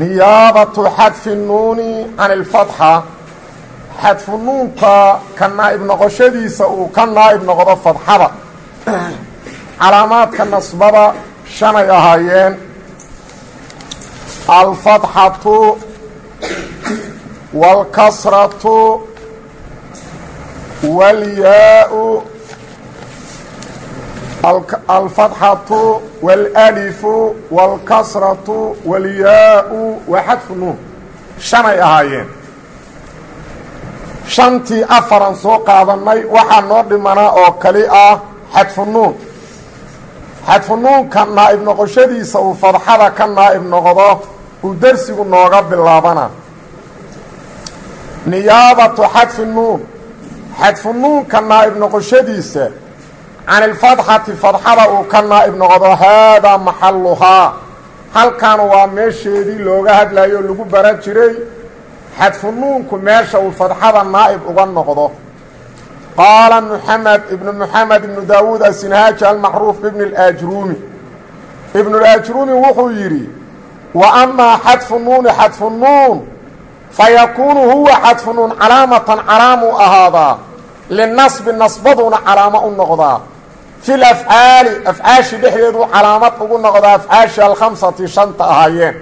niyaabatu xadfi nuuni can ilfatxa xadfu nuunta ka naa'ib noqoshadiisa uu ka naa'ib noqdo fadxada calaamaadka nasbada shanay ahaayeen. Alfatxatu wاlkasratu wاlyaau alfatxatu waalalifu waalkasratu waalyaa-u waa xadfu nuun shanay ahaayeen. Shantii afaran soo qaadannay waxaa noo dhimanaa oo kali ah xadfu nuun xadfu nuunka naa'ib noqoshadiisa uu fadxada ka naa'ib noqdo uu dersigu nooga bilaabana. Niyaabatu xadfi nuun xadfu nuunka naa'ib noqoshadiisa can ilfadxati fadxada uu ka naa'ib noqdo haadaa maxalluhaa halkan waa meesheedii looga hadlayo lagu baran jiray xadfu nuunku meesha uu fadxada naa'ib uga noqdo qaala muxamed ibnu muxamed ibnu daawuud asinhaaji almacruuf ibn اlaajruumi ibnu اlaajruumi wuxuu yidhi wa amaa xadfu nuuni xadfu nuun fayakuunu huwa xadfu nuun calaamatan calaamuu ahaadaa linasbi nasbaduna calaamo u noqdaa fi lafcaali afcaashi dhexdeedu calaamad ugu noqdaa afcaashi alkhamsati shanta ahaayeen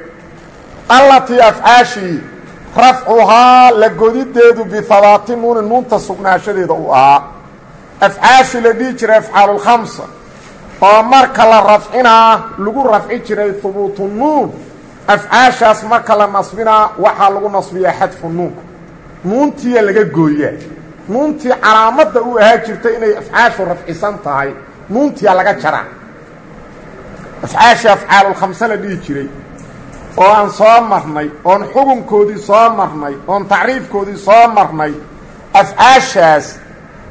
allatii afcaashii rafcuhaa la godideedu bihabaati nuuni nuunta sugnaashadeeda uu ahaa afcaashi la dhihi jiray afcaalulkhamsa oo marka la rafcinaa lagu rafci jiray hubuutu nuun afcaashaas marka la nasbinaa waxaa lagu nasbiyaa xadfu nuunka nuuntiya laga gooyaa nuuntii calaamadda u ahaa jirtay inay afcaashu rafcisan tahay. Nuuntiyaa laga jaraa afcaashii afcaalulkhamse la dhihi jiray. Oo aan soo marnay oon xukunkoodii soo marnay oon tacriifkoodii soo marnay afcaashaas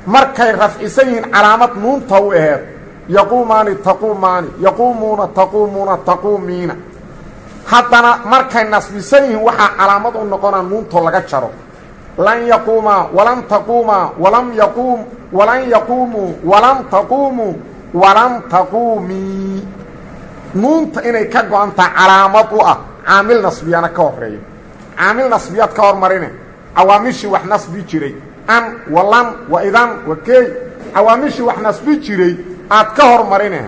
markay rafcisan yihiin calaamad nuunta u aheed yaquumaani taquumaani yaquumuuna taquumuuna taquumiina. Haddana markay nasbisan yihiin waxaa calaamad u noqonaa nuuntoo laga jaro lan yaquumaa walan taquumaa walam yaquum walan yaquumuu walan taquumuu walan taquumii nuunta inay ka go-antaha calaamad u ah caamil nasbiyana ka horeeyo caamil nasbiyaad ka hormarine cawaamishii wax nasbi jiray an walan wa idan wa keey cawaamishii wax nasbi jiray aad ka hormarine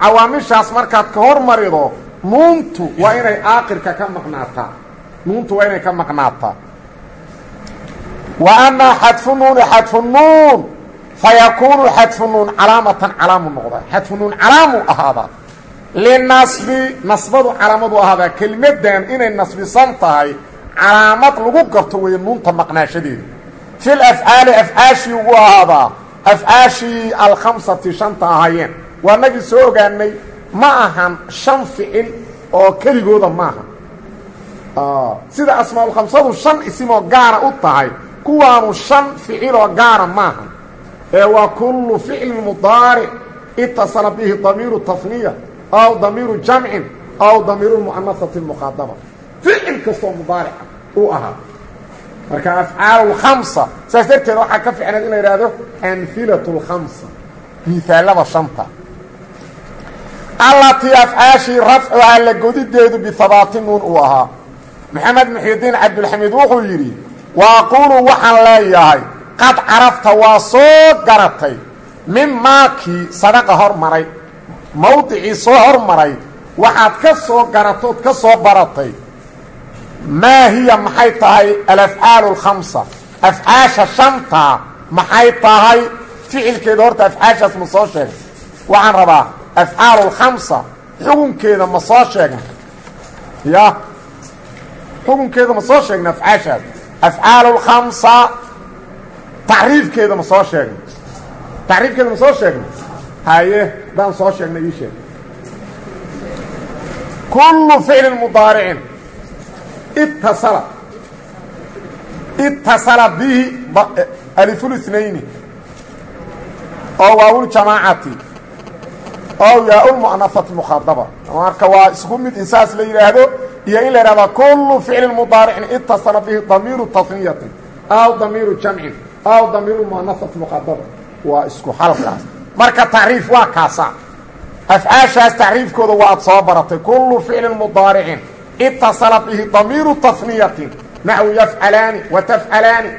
cawaamishaas markaad ka hormarido nuuntu waa inay aakirka ka maqnaataa nuuntu waa inay ka maqnaataa wa amaa xadfu nuuni xadfu nuun fayakuunu xadfu nuun calaamatan calaamu noqda. Xadfu nuun calaamu ahaadaa linasbi nasbadu calaamadu ahaadaa kelimadan inay nasbisan tahay calaamad lagu garto weeye nuunta maqnaashadeeda. Fil afcaali afcaashii ugu ahaadaa afcaashii alkhamsati shanta ahaayeen. Waa nagii soo ogaanay ma ahan shan ficil oo keligooda maaha sida asmaaulkhamsadu shan isimoo gaara u tahay kuwaanu shan ficiloo gaara maaha. Ee waa kullu ficlin mudaaric itasala bihi damiiru tafniya aw damiiru jamcin aw damiiru mu'anasati muqaadama ficil kastoo mudaarica uu ahaa. Marka afcaalu lkhamsa saas darteed waxaa ka ficnayd in la yidhaahdo amhilatu lkhamsa miaalada shanta. Allatii afcaashii rafcuhaa la godideedu bihabaati nuun uu ahaa. Maxamed muxidiin cabdulxamiid wuxuu yidhi wa aquulu waxaan leeyahay qad carafta waa soo garatay min maakii sadaqa hormaray mawdicii soo hormaray waxaad ka soo garatood ka soo baratay maa hiya maxay tahay alafcaalu alkhamsa afcaasha shantaa maxay tahay ficilkeeda horta afcaashaas ma soo sheegay waxaan rabaa afcaalu alkhamsa xukunkeeda ma soo sheegna ya xukunkeeda ma soo sheegna afcaashaas afcaalu lkhamsa tacriifkeeda ma soo sheegna tacriifkeeda ma soo sheegna haye haddaan soo sheegna ii sheeg kullu ficlin mudaaricin ittasala. Itasala bihi alifulithnayni oo waawuljamaacati oo yaa-ulmu'anafati mukhaadaba marka waa isku mid in saas la yidhaahdo iyo in la yidhahda kullu ficlin mudaaricin itasala bihi damiiru tasniyatin aw damiiru jamcin aw damiiru mu'anafati mukhaadaba waa isku halkaas marka tacriif waa kaasa afcaashaas tacriifkooda waa ad soo baratay. Kullu ficlin mudaaricin itasala bihi damiiru tasniyatin naxwu yafcalaani wa tafcalaani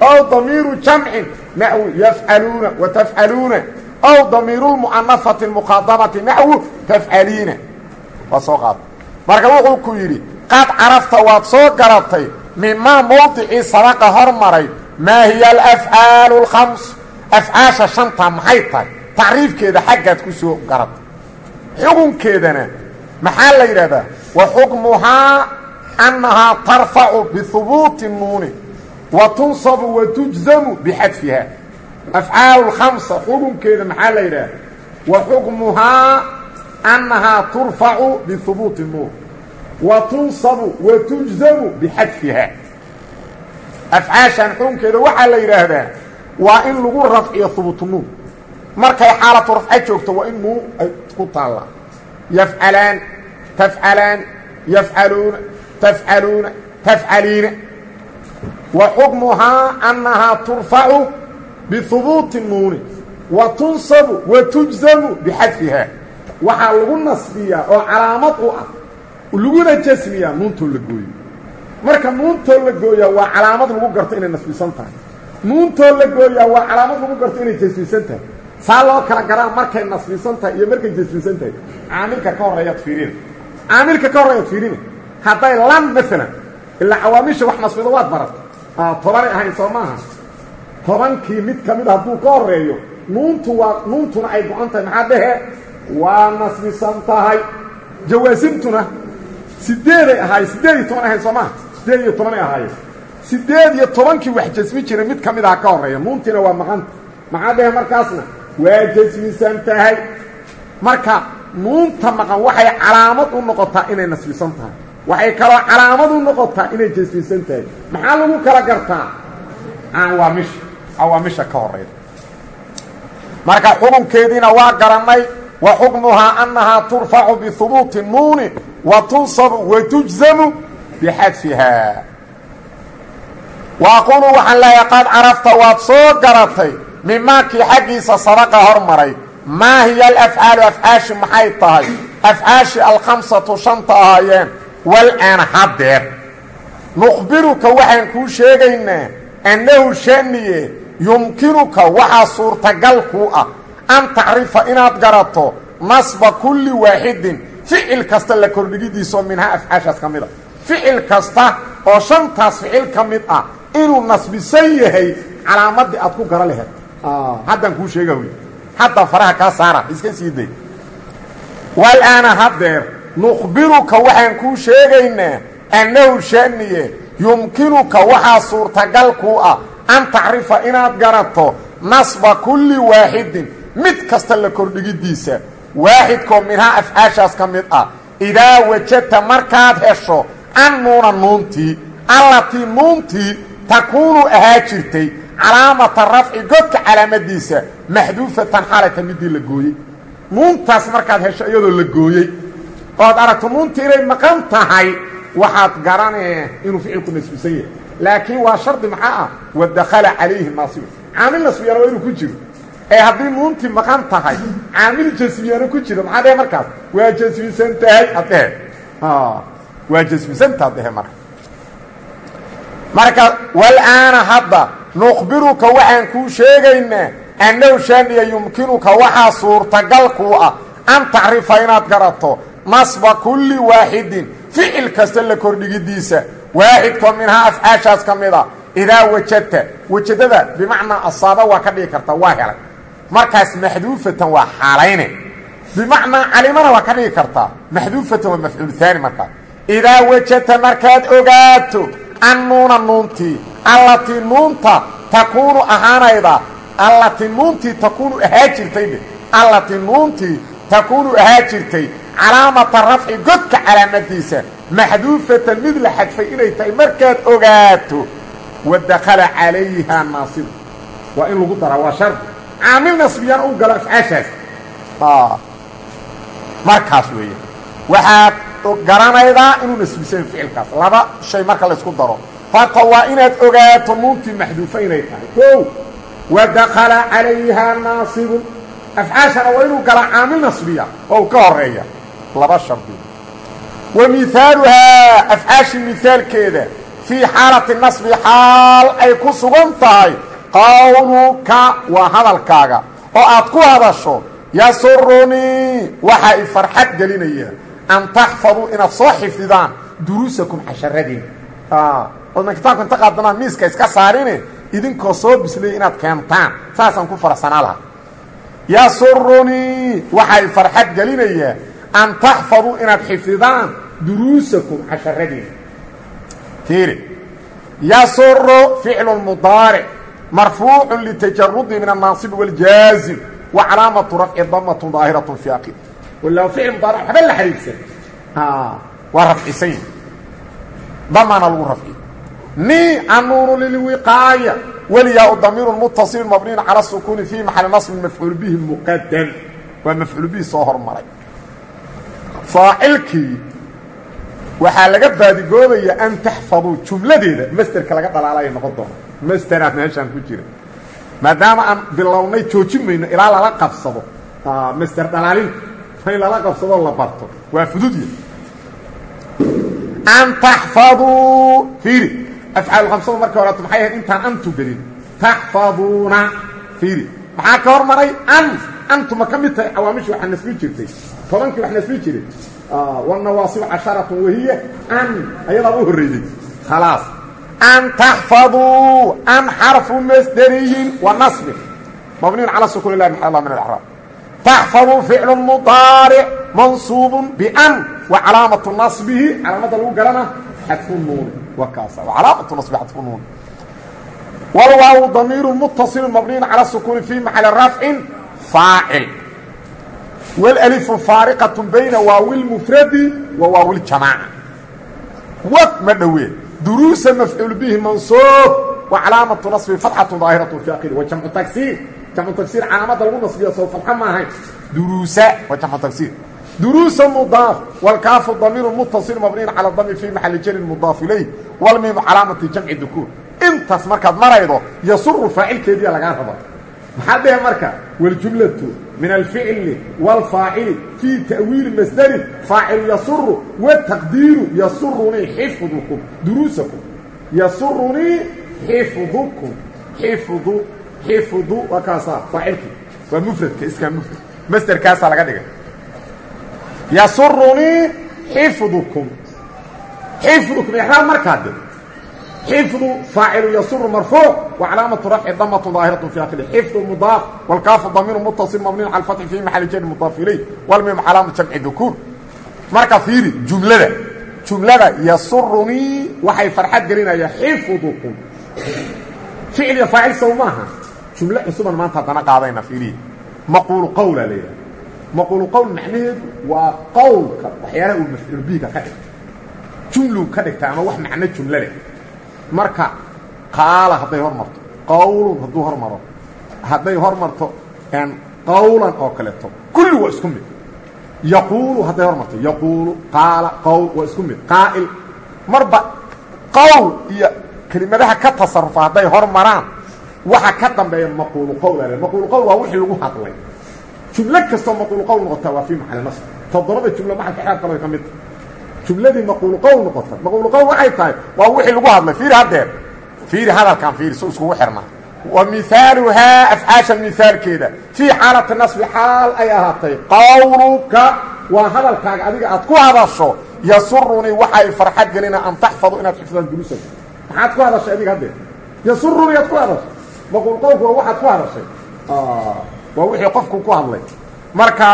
ow damiiru jamcin naxwu yafcaluuna wa tafcaluuna ow damiiru lmu'anafati mukhadabati naxwu tafcaliina waa soo qaada marka wuxuu ku yidhi qad carafta waad soo garatay mimaa mowdicii sabaqa hormaray maa hiya alafcaalu alkhams. Afcaasha shanta maxay tahay? Tacriifkeeda xaggaad ku soo garatay. Xukunkeedana maxaa la yidhahdaa wa xukmuhaa annahaa tarfacu bihubuuti nuuni wa tunsabu wa tujzamu bixadfiha afcaalu lkhamsa xukunkeeda maxaa la yidhaha wa xukmuhaa annahaa turfacu bihubuuti nuun wa tunsabu wa tujzamu bixadfiha afcaashan xukunkeeda waxaa la yidhaahdaa waa in lagu rafciyo hubuutu nuun markay xaalatu rafca joogto waa in nuun ay ku taallaa yafcalaan tafcalaan yafcaluuna tafcaluuna tafcaliina wa xukmuhaa annahaa turfacu bihubuuti nuuni wa tunsabu wa tujzamu bixadfiha waxaa lagu nasbiyaa oo calaamad u ah. Laguna jasmiyaa nuuntoo la gooyo. Marka nuuntoo la gooyaa waa calaamad lagu garto inay nasbisan tahay. Nuuntoo la gooyaa waa calaamad lagu garto inay jasmisan tahay. Saa loo kala garaa markay nasbisan tahay iyo markay jasmisan tahay. Caamilka ka horreeyaad fiirina. Caamilka ka horreeyaad fiirina. Hadday lan maalan ilaa cawaamisha wax nasbido waad baratay tobanay ahayn soo maaha. Tobankii mid ka mid a hadduu ka horreeyo nuuntu waa nuuntuna ay go-an tahay. Maxaa dhehe waa nasbisan tahay. Jawaasimtuna sideeday ahaay sideed iyo toban ahayn soo maaha sideed iyo tobanay ahaayeen. Sideed iyo tobankii wax jasmi jiray mid ka mid aha ka horreeya. Nuuntiina waa maqanta maxaa dhehe markaasna? Waa jasmisan tahay. Marka nuunta maqan waxay calaamad u noqotaa inay nasbisan tahay. Waxay kaloo calaamad u noqotaa inay jasmisan tahay. Maxaa lagu kala gartaa? Cawaamisha cawaamisha ka horeyda marka xukunkeediina waa garannay wa xukmuhaa annahaa turfacu bihubuuti nuuni wa tunsabu wa tujzamu bixadfiha wa aqulu waxaan leeyahay qad carafta waad soo garatay mimaakii xaggiisa sabaqa hormaray. Maa hiya alafcaalu afcaashi maxay tahay? Afcaashi alkhamsatu shanta ahaayeen. Wal-aana haddeer nukhbiruka waxaan kuu sheegaynaa annahu shaniye yumkinuka waxaa suurtagal ah an tacrifa inaad garato nasba kulli waaxidin ficil kasta la kordhigidiisa oo minhaa afcaashaas ka mid a. Ficil kasta oo shantaas ficil ka mid ah inuu nasbisan yahay calaamaddii aad ku gara laheed. Haddaan kuu sheega wy hadda faraha kaa saara iska sii day wal-aana haddeer nukhbiruka waxaan kuu sheegaynaa annahu shaniye yumkinuka waxaa suurtagal kuu ah an tacrifa inaad garato nasba kulli waaxidin mid kasta la kordhigidiisa. Waaxidkoo minhaa afcaashaas ka mid ah. Idaa wajadta markaad hesho an nuuna nuuntii allatii nuuntii takuunu ahaa jirtay calaamata rafci godka calaamadiisa maxduufatan xaalata midii la gooyey. Nuuntaas markaad hesho iyadoo la gooyey. Ood aragto nuuntii inay maqan tahay waxaad garanee inuu ficilku nasbisan yahay. Laakiin waa shardi maxaa ah? Wadakhala calayhi naasibu caamil nasbiyana waa inuu ku jiro ee haddii nuuntii maqan tahay caamil jasmiyana ku jiro maxaa dhehe markaas? Waa jasmisan tahay adhehe waa jasmisantaad dhehe marka. Marka wal-aana hadda nukhbiruka waxaan kuu sheegaynaa annahu shaniya yumkinuka waxaa suurtagal kuu ah an tacrifa garato nasba kulli waaxidin ficil kasta la kordhigidiisa. Waaxidkoo minhaa afcaashaas ka mid wajadta. Wajadada bimacnaa asaaba waa ka karta waa markaas maxduufatan waa xaalayne bimacnaa calimana waa ka dhigi kartaa maxduufatan waa mafcuul haani markaas idaa wajadta markaad ogaato an nuuna nuuntii allatii nuunta takuunu ahaanayda allatii nuuntii takuunu ahaa jirtay dhe allatii nuuntii takuunu ahaa jirtay calaamata rafci godka calaamadiisa maxduufatan mid la xadfay inay tahay markaad ogaato wadakala calayha naasib. Waa in lagu daraa waa shardi caamil nasbiyaan u galo afcaashaas. Markaas weeye. Waxaad garanaydaa inuu nasbisan ficilkaas. Laba shay marka laysku daro. Farta waa inaad ogaato nuuntii maxduufa inay tahay. O wadakala calayha naasibun. Afcaashana waa inuu galaa caamil nasbiya. Oo u ka horreeya laba shardi. Wa mihaaluhaa afcaashii mihaalkeeda fii xaalati nasbi xaal ay ku sugan tahay qawluka waa hadalkaaga. Oo aad ku hadasho yasurunii waxa i farxad gelinaya an taxfaduu inaad soo xifdidaan duruusakum casharadiin odna kitaabka inta qaadanaan miiska iska saarine idinkoo soo bislaya inaad keentaan. Saasaan ku faraxsanaa laha yasurunii waxa i farxad gelinaya an taxfaduu inaad xifdidaan duruusakum casharadiin tiiri. Yasuru ficlu mudaaric marfuucu litajarudi min annaasib wاljaazim wa calaamatu rafci damatun daahiraة fi aqib wala ficil mudaaric waxba la xariirsan waa rafcisan yahi damana lagu rafci ni anuunu lilwiqaaya wlyaa damiir mutaصil mabniin calى الsukuni fi maxali naصbi mafcuul bihi muqadam waa mafcuul bihi soo hormaray faacilkii waxaa laga baadigoobaya an taxfaduu jumladeeda masderka laga dhalaalaya noqon doono masderaad meeshaan ku jira maadaama aan bilownay joojin mayno ilaa lala qabsado masder dhalaalinta in lala qabsadoo la barto waa fududya an taxfaduu fiiri afcaal khamsada marka horeeto maxay ahayd intaan antu gelin. Taxfaduuna fiiri maxaa ka hormaray an antuma ka mid tahay cawaamishii waxaa nasbi jirtay. Tobankii wax nasbi jiray. Wanawaasib casharatun wahiya. An ayadaa u horreeyey khalaas an taxfaduu an xarfu masderiyin wa nasbin mabniyn calى sukun lah maxa min اlأcraab taxfaduu ficlu mudaaric mansuubu ban wa calaamatu naصbihi calaamadda lagu garana xadfu nuuni waa kaasa wa calaamatu naصbi xadfu nuuni wlwaaw damiiru mutaصilu mabniyn calى sukuni fi maxali rafcin faacil wاlأlifu faariqaة bayna waawi lmufradi wa waawi ljamaaca wad ma dhowee duruusa mafcuul bihi mansuub wa calaamatu naصbi fatxatu daahiraة fi akiri wa jamcu tagsiir jamcu tagsiir calaamada lagu nasbiya soo fatxa ma ahayn duruusa waa jamcu tagsiir duruusa mudaaf wاlkaafu damiiru mutaصil mabniyn calى dami fi maxali jarin mudaaf ilayh wlmiimu calaamati jamci dukuur intaas markaad maraydo yasuru faacilkeediya lagaa raba maxaa dhehe marka wاljumlaةu min alficli wاlfaacili fii ta'wiili masderin faacilu yasuru wtaqdiiru yasurunii xifdukum duruusakum yasurunii xifdukum xifdu xifdu waa kaasaa faacilkii waa mufradka iskaa mufrad masderkaasaa laga dhigay yasurunii xifdukum xifdukum ixraab markaa de xifdu faacilu yasuru marfuuc wa calaamatu rafci damatu daahiraة fi akiri xifdu mudaaf wاlkaafu damiiru mutaصil mabniin cala fatxi fi maxali jari mudaaf ilay wlmiim calaamatu jamci dukuur marka fiiri jumlada jumlada yasurunii waxay farxad gelinaya xifdukum ficil iyo faacil sow maaha jumlo cusuban maanta haddana qaadayna fiiriya maquulu qowla la yidhaha maquulu qowl macnaheedu waa qowlka waxyaalaha uu mafcuul bihiga ka dhigta jumluu ka dhigta ama wax macno jumlo leh marka qaala hadday hor marto. Qawlun hadduu hor maro. Hadday hor marto qawlan oo kaleeto. Kulli waa isku mid. Yaquulu hadday hor marto. Yaquulu qaala qowl waa isku mid. Marba qowl iyo kelimadaha ka tasarufa hadday hor maraan waxa ka dambeeya maquulu qowl ale maquulu qowl waa wixii lagu hadlay. Jumlo kastoo maquulu qowl noqota waa fii maxali nasr toddobada jumlo maxalka xeer kalo ka mid jumladii maquulu qowl noqota maquulu qowl waxay tahay waa wixii lagu hadlay. Fiiri haddeer. Fiiri hadalkan fiiri su iskugu xirnaa wa mihaaluhaa afcaasha mihaalkeeda fii xaalati nasbi xaal ay ahaatay. Qawluka waa hadalkaaga adiga aad ku hadasho yasurunii waxay farxad gelina an taxfadu inaad xifdaan duruusaku maxaad ku hadashay adiga haddeer? Yasurunii aad ku hadashay. Maquul qowlku waa waxaad ku hadashay. Waa wixii qofku ku hadlay. Marka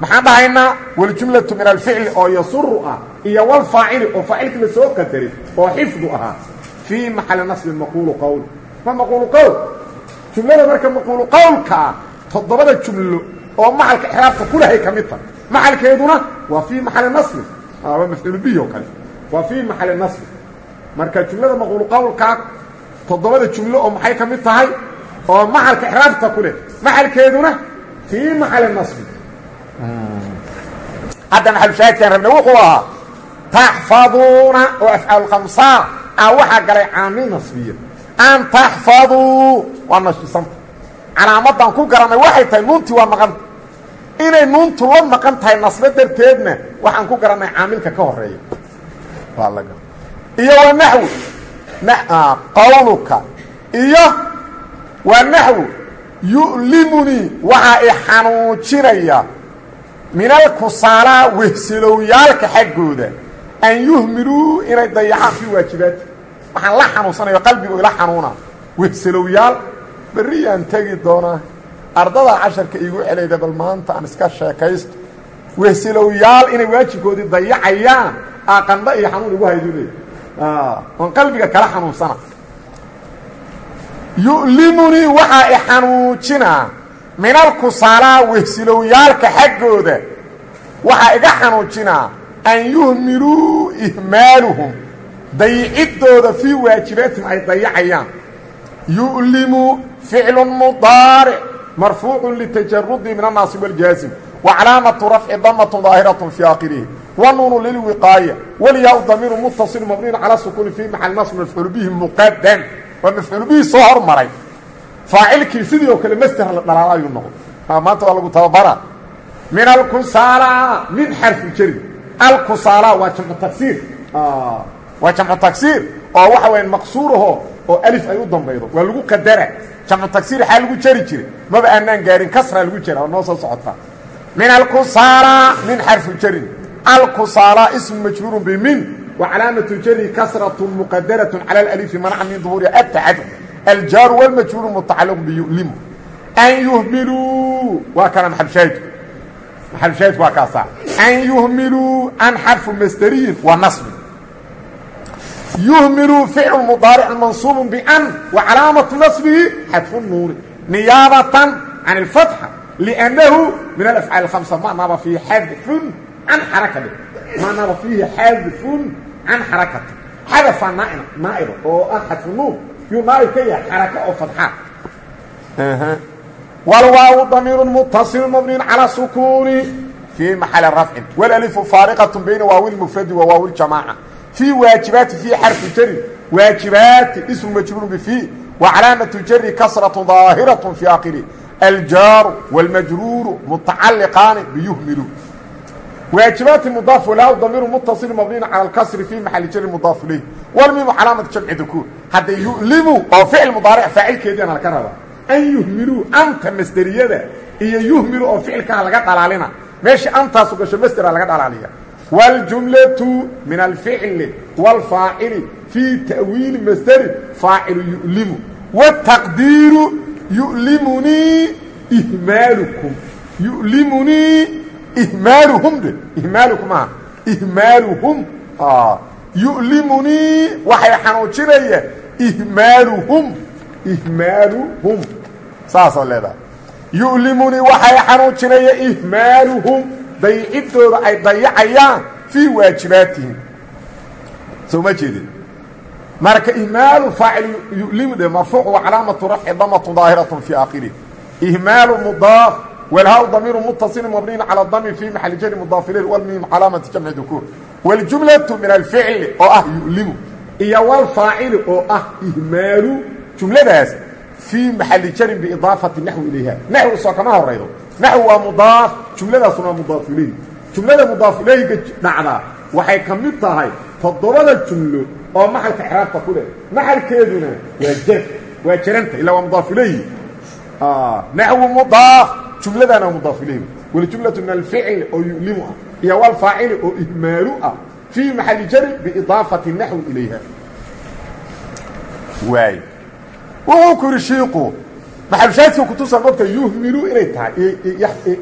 maxaan dhahaynaa waljumlatu min alficli oo yasuru ah iyo walfaacili oo faacilkii la soo qadarin oo xifdu ahaa. Fii maxali nasbi maquulu qowl ma maquulu jumlada marka maquulu qowlka ah toddobada jumlo oo maxalka ixraabka kulahay ka mid tahay maxalkeeduna waa fii maxali nasri waa mafcuul bihi oo kale. Waa fii maxali nasri marka jumlada maqulu qowlkaa toddobada jumlo oo maxay ka mid tahay? Oo maxalka ixraabta ku leh. Maxalkeeduna fii maxali nasri hadda maxalushaahidkaan rabna wuxuu ahaa taxfaduuna oo afcaal khamsaa ah waxaa galay caamil nasbiya. An taxfaduu waa nasbisanta calaamadan ku garanay waxay tahay nuuntii waa maqanta inay nuuntu la maqan tahay nasbe darteedna waxaan ku garannay caamilka ka horreeya iyo waa naxwi qawluka. Iyo waa naxwu. Yu'limunii waxaa i xanuujinaya min alkusaalaa wehselowyaalka xaggooda an yuhmiluu inay dayacaan fii waajibaati. Waxaan la xanuunsanayo qalbigu ila xanuuna. Wehselowyaal berriyaan tegi doonaa ardada casharka iigu celayda bal maanta aan iska sheekaysto. Wehselowyaal inay waajibkoodii dayacayaan aa qandho iyo xanuun igu haydule oon qalbiga kala xanuunsana. Yu'limunii waxaa i xanuujinaa minalkusaalaha wehsilowyaalka xaggooda waxaa iga xanuujinaa an yuhmiluu ihmaaluhum dayiciddooda fii waajibaatihim ay dayacayaan. Yu'limu ficlu mudaaric marfuucun litajarudi min annaasib waljaasim wa calaamatu rafci damatun daahiratun fii aakhirihi wanuunu lilwiqaaya walyaa-u damiiru muttasil mabniin cala sukuuni fii maxal nasb mafcuul bihi muqadam waa mafcuul bihii soo hormaray faacilkii sidii oo kale masder la dhalaala ayuu noqday. Maanta waa lagu tababara min alkusaala min xarfu jari. Alkusaala waa jamcu tagsiir waa jamcu tagsiir oo waxa waya maqsuuraho oo alif ay u dambaydo. Waa lagu qadara. Jamcu tagsiir xaa lagu jari jiray. Maba aanaan gaarin kasraa lagu jara oo noo soo socotaa min alkusaala min xarfu jarin alkusaala ismu majruuru bimin wa calaamatu jari kasratu muqadaraة calى alalifi manaca min duhuuriha atacad aljaaru wاlmajruuru mutacaliq biyu'limu an yuhmiluu waa kana maxalshaahidku maxalshaahidku waa kaasaa an yuhmiluu an xarfu masderiyin waa nasbi yuhmiluu ficlu mudaaric mansuubu ban wa calaamatu nasbihi xadfu nuuni niyaabatan can اlfatxa liannahu min alafcaal اhamsa ma naaba fiihi xadfun can xarakati ma naaba fiihi xadfun can xarakati xadafa naaina naaiba oo ah xadfu nuun yuu naaib ka yahay xaraka oo fadxa wlwaaw damiir mutaصil mabniin calى sukuuni fii maxali rafcin wlalifu faariqaة bayna waawi mufradi wa waawi jamaaca fii waajibaati fii xarfi jarin waajibaati ismu majruur bfii wa calaamaةu jari kasraة ظaahiraة fii akhiri aljaaru wاlmajruuru mutacaliqaani biyuhmilu waajibaati mudaaf walaaw damiiru mutaصil mabniin calى اkasri fii maxali jari mudaaf ilayh wlmimu calaamatu jamci dukuur hadda yulimu oo ficil mudaaric faacilkeediana laka raba an yuhmiluu anta masderiyada iyo yuhmilu oo ficilkaa laga dhalaalina meesha antaasu gasho masdera laga dhalaaliya wاljumlaةu min alficli wاlfaacili fii ta'wiili masderin faacilu yu'limu wالtaqdiiru yu'limunii ihmaalukum yu'limunii ihmaaluhum dhe ihmaalukum aha ihmaaluhum yu'limunii waxay xanuujinaya ihmaaluhum ihmaaluhum saasaad leedahay. Yu'limunii waxay xanuujinaya ihmaaluhum dayiciddooda ay dayacayaan fii waajibaatihim. Soo ma jeedin? Marka ihmaalu faacil yu'limu dhe marfuuc wa calaamatu rafci damatun daahiraة fii aakhirih ihmaalu mudaaf walhaa damiiru mutaصilin mabniyin calى dami fii maxali jari mudaaf ilayh walmim calaamati jamci dukuur wاljumlaةu min alficli oo ah yu'limu iyo wlfaacili oo ah ihmaalu jumladaas fii maxali jarin biidaafati naxwi ilayha naxwi soo kama horaydo naxwi waa mudaaf jumladaasuna waa mudaaf ilayhi jumlada mudaaf ilayhiga dhacdaa waxay ka mid tahay toddobada jumlo oo maxalka xraabta ku leh maxalkeeduna waa jar waa jaranta ilaa waa mudaaf ilayhi naxwi mudaaf jumladana mudaaf ilayhi waljumlatu min alficli oo yu'limu ah iyo walfaacili oo ihmaalu ah fii maxali jarin biidaafati naxwi ilayha. Waay wuxuu ku yidhi shiiku maxalushaadka kutusa mogta yuhmilu inay tahay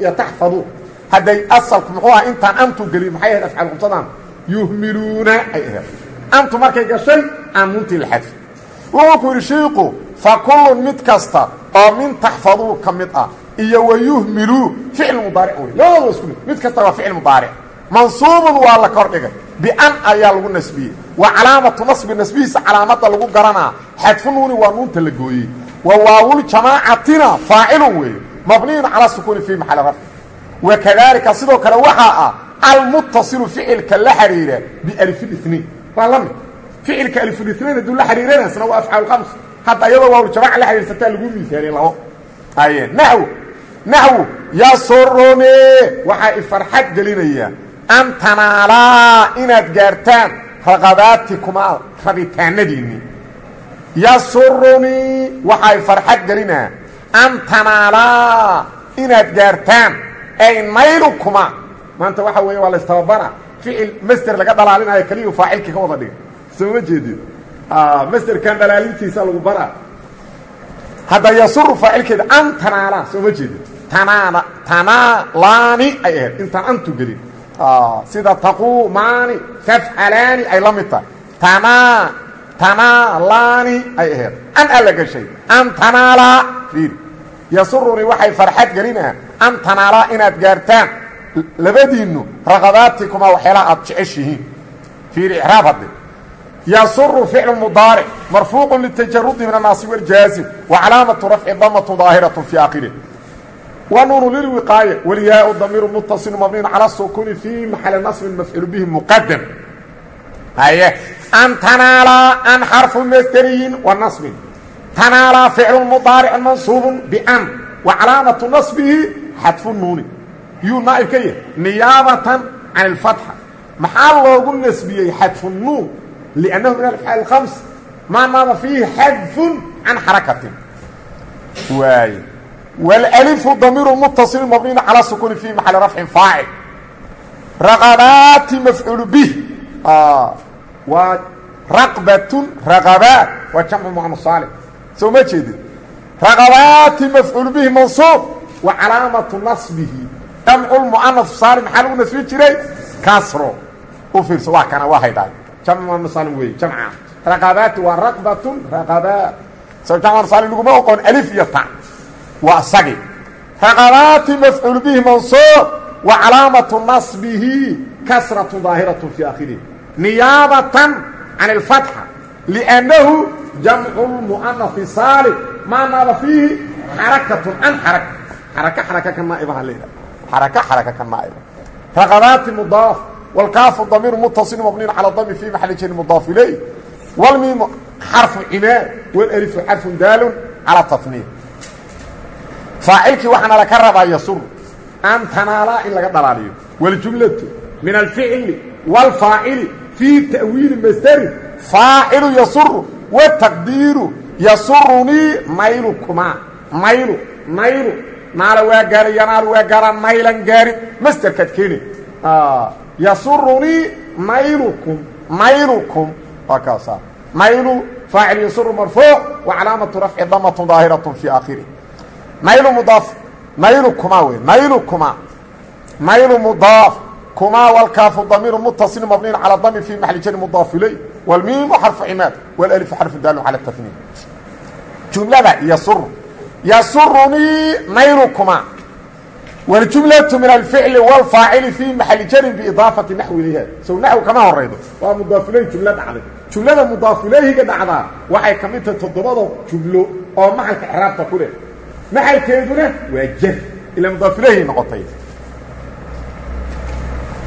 iyo taxfadu. Hadday asalku muxuu aha intaan antu gelin maxay ahayd afcaal khumsadaan yuhmiluuna ay ahayd. Antu markay gashay aan nuntii la xadfi. Wuxuu ku yidhi shiiku fa kullun mid kasta oo min taxfaduu ka mid ah iyo wayuhmiluu ficil mudaaric wey labadaba isku mid. Mid kasta waa ficil mudaaric mansuubun waa la kordhigay bian ayaa lagu nasbiyey. Wa calaamatu nasbi nasbihiisa calaamada lagu garanaa. Xadfu nuuni waa nuunta la gooyey. Wa waawuljamaacatina faacilun weeye mabniyun cala sukuuni fii maxali rafci wakadaalika sidoo kale waxaa ah almuttasilu ficilka la xiriira bialifiliniin waa la mid. Ficilka alifulinain hadduu la xiriiranaysna waa afcaal khams hadda iyadoo waawljamaca la xiriirsataa lagu miisaaliyey labo. Aye naxw naxwu yasurune waxaa ifarxad gelinaya an tanaalaa inaad gaartaan raqabaatikumaa rabitaanadiinni yasurunii waxay farxad gelinaa an tanaalaa inaad gaartaan ay naylukumaa maanta waxa weeye waa la istababara ficil master laga dhalaalinayo keliyu faacilkii ka wada dhiga sooma jeedid masterkan dhalaalintiisa lagu baraa hadda yasuru faacilkeeda an tanaalaa sooma jeedid tanaana tanaalaani ay ahayd intaan antu gelin. Sida taquumaani tafcalaani ay la mid tahay. Tanaa tanaalaani ay ahayd an alla gashay. An tanaalaa fiiri yasuruni waxay farxad gelinaa an tanaalaa inaad gaartaan. Labadiinnu raqabaatikumaa waxyaalaha aad jeceshihiin. Fiiri icraab hadde. Yasuru ficlu mudaaric marfuuqu litajarudi min annaasi waljaasim wa calaamatu rafci damatu daahiratu wnunu lilwiqaaya wlyaau damiiru mutasilu mabniin calى sukuni fii maxali nasbin mafcuul bihi muqadam haye an tanaalaa an xarfu masderiyin wa nasbin tanaalaa ficlu mudaaricin mansuubun bian wa calaamatu nasbihi xadfu nuuni yuu naaib ka yahay niyaabatan can اlfatxa maxaa loogu nasbiyey xadfu nuun liannahu min alafcaal اkhams maa naaba fiihi xadfun can xarakatin waay wlalifu damiiru mutasilin mabniin calaa sukuni fi maxali rafcin faacil raqabaati mafcuulu bih waa raqbatun raqabaat waa jamcu muana saalix soo ma jeedin raqabaati mafcuulu bihi mansuub wa calaamatu nasbihi jamcu muana saalix maxaa lagu nasbi jiray kasro u fiirso waa kana waa haydhaay jamcu muana saalim weeye jamca raqabaati waa raqbatun raqabaat so jamcu muana saalim laguma oqon alif iyo ta waa isagii raqabaati mafcuul bihi mansuub wa calaamatu nasbihi kasratu daahiratu fii akhirihi niyaabatan can اlfatxa liannahu jamcu lmu'anafi saalim maa naaba fiihi xarakatun can xaraka xaraka xaraka ka naaibaha leedaha xaraka xaraka ka naaiba raqabaati mudaaf wاlkaafu damiiru mutaصil mabniin calى dami fi maxali jari mudaaf ilayh wاlmiimu xarfu cimaad wاlalifu xarfu daalun calى tafniir faacilkii waxaana laka rabaa yasur an tanaalaa in laga dhalaaliyo waljumlatu min alficli wاlfaacili fii ta'wiili masderi faacilu yasuru wataqdiiru yasurunii naylukumaa naylu naylu naala waa gaara yanaalu waa gaara naylan gaarin masderkaad keeni. Yasurunii naylukum naylukum waa kaasa naylu faacil yasuru marfuuc wa calaamatu rafci damatun daahiraة fii aakhirih naylu mudaaf naylu kumaa wey naylu kumaa naylu mudaaf kumaa walkaafu damiiru mutaصil mabniin calى dami fi maxali jari mudaaf ilay wاlmiimu xarfu cimaad wاlalifu xarfu daalun calى tafniin jumlada yasuru yasurunii naylu kumaa wاljumlaةu min alficli wاlfaacili fii maxali jarin biidaafati naxwi ilayha sow naxwi kama horaydo waa mudaaf ilayh jumlo dhacday jumlada mudaaf ilayhiga dhacdaa waxay ka mid tahay toddobada jumlo oo maxalka craabta ku leh maxalkeeduna waa jar ila mudaafilahii noqotay.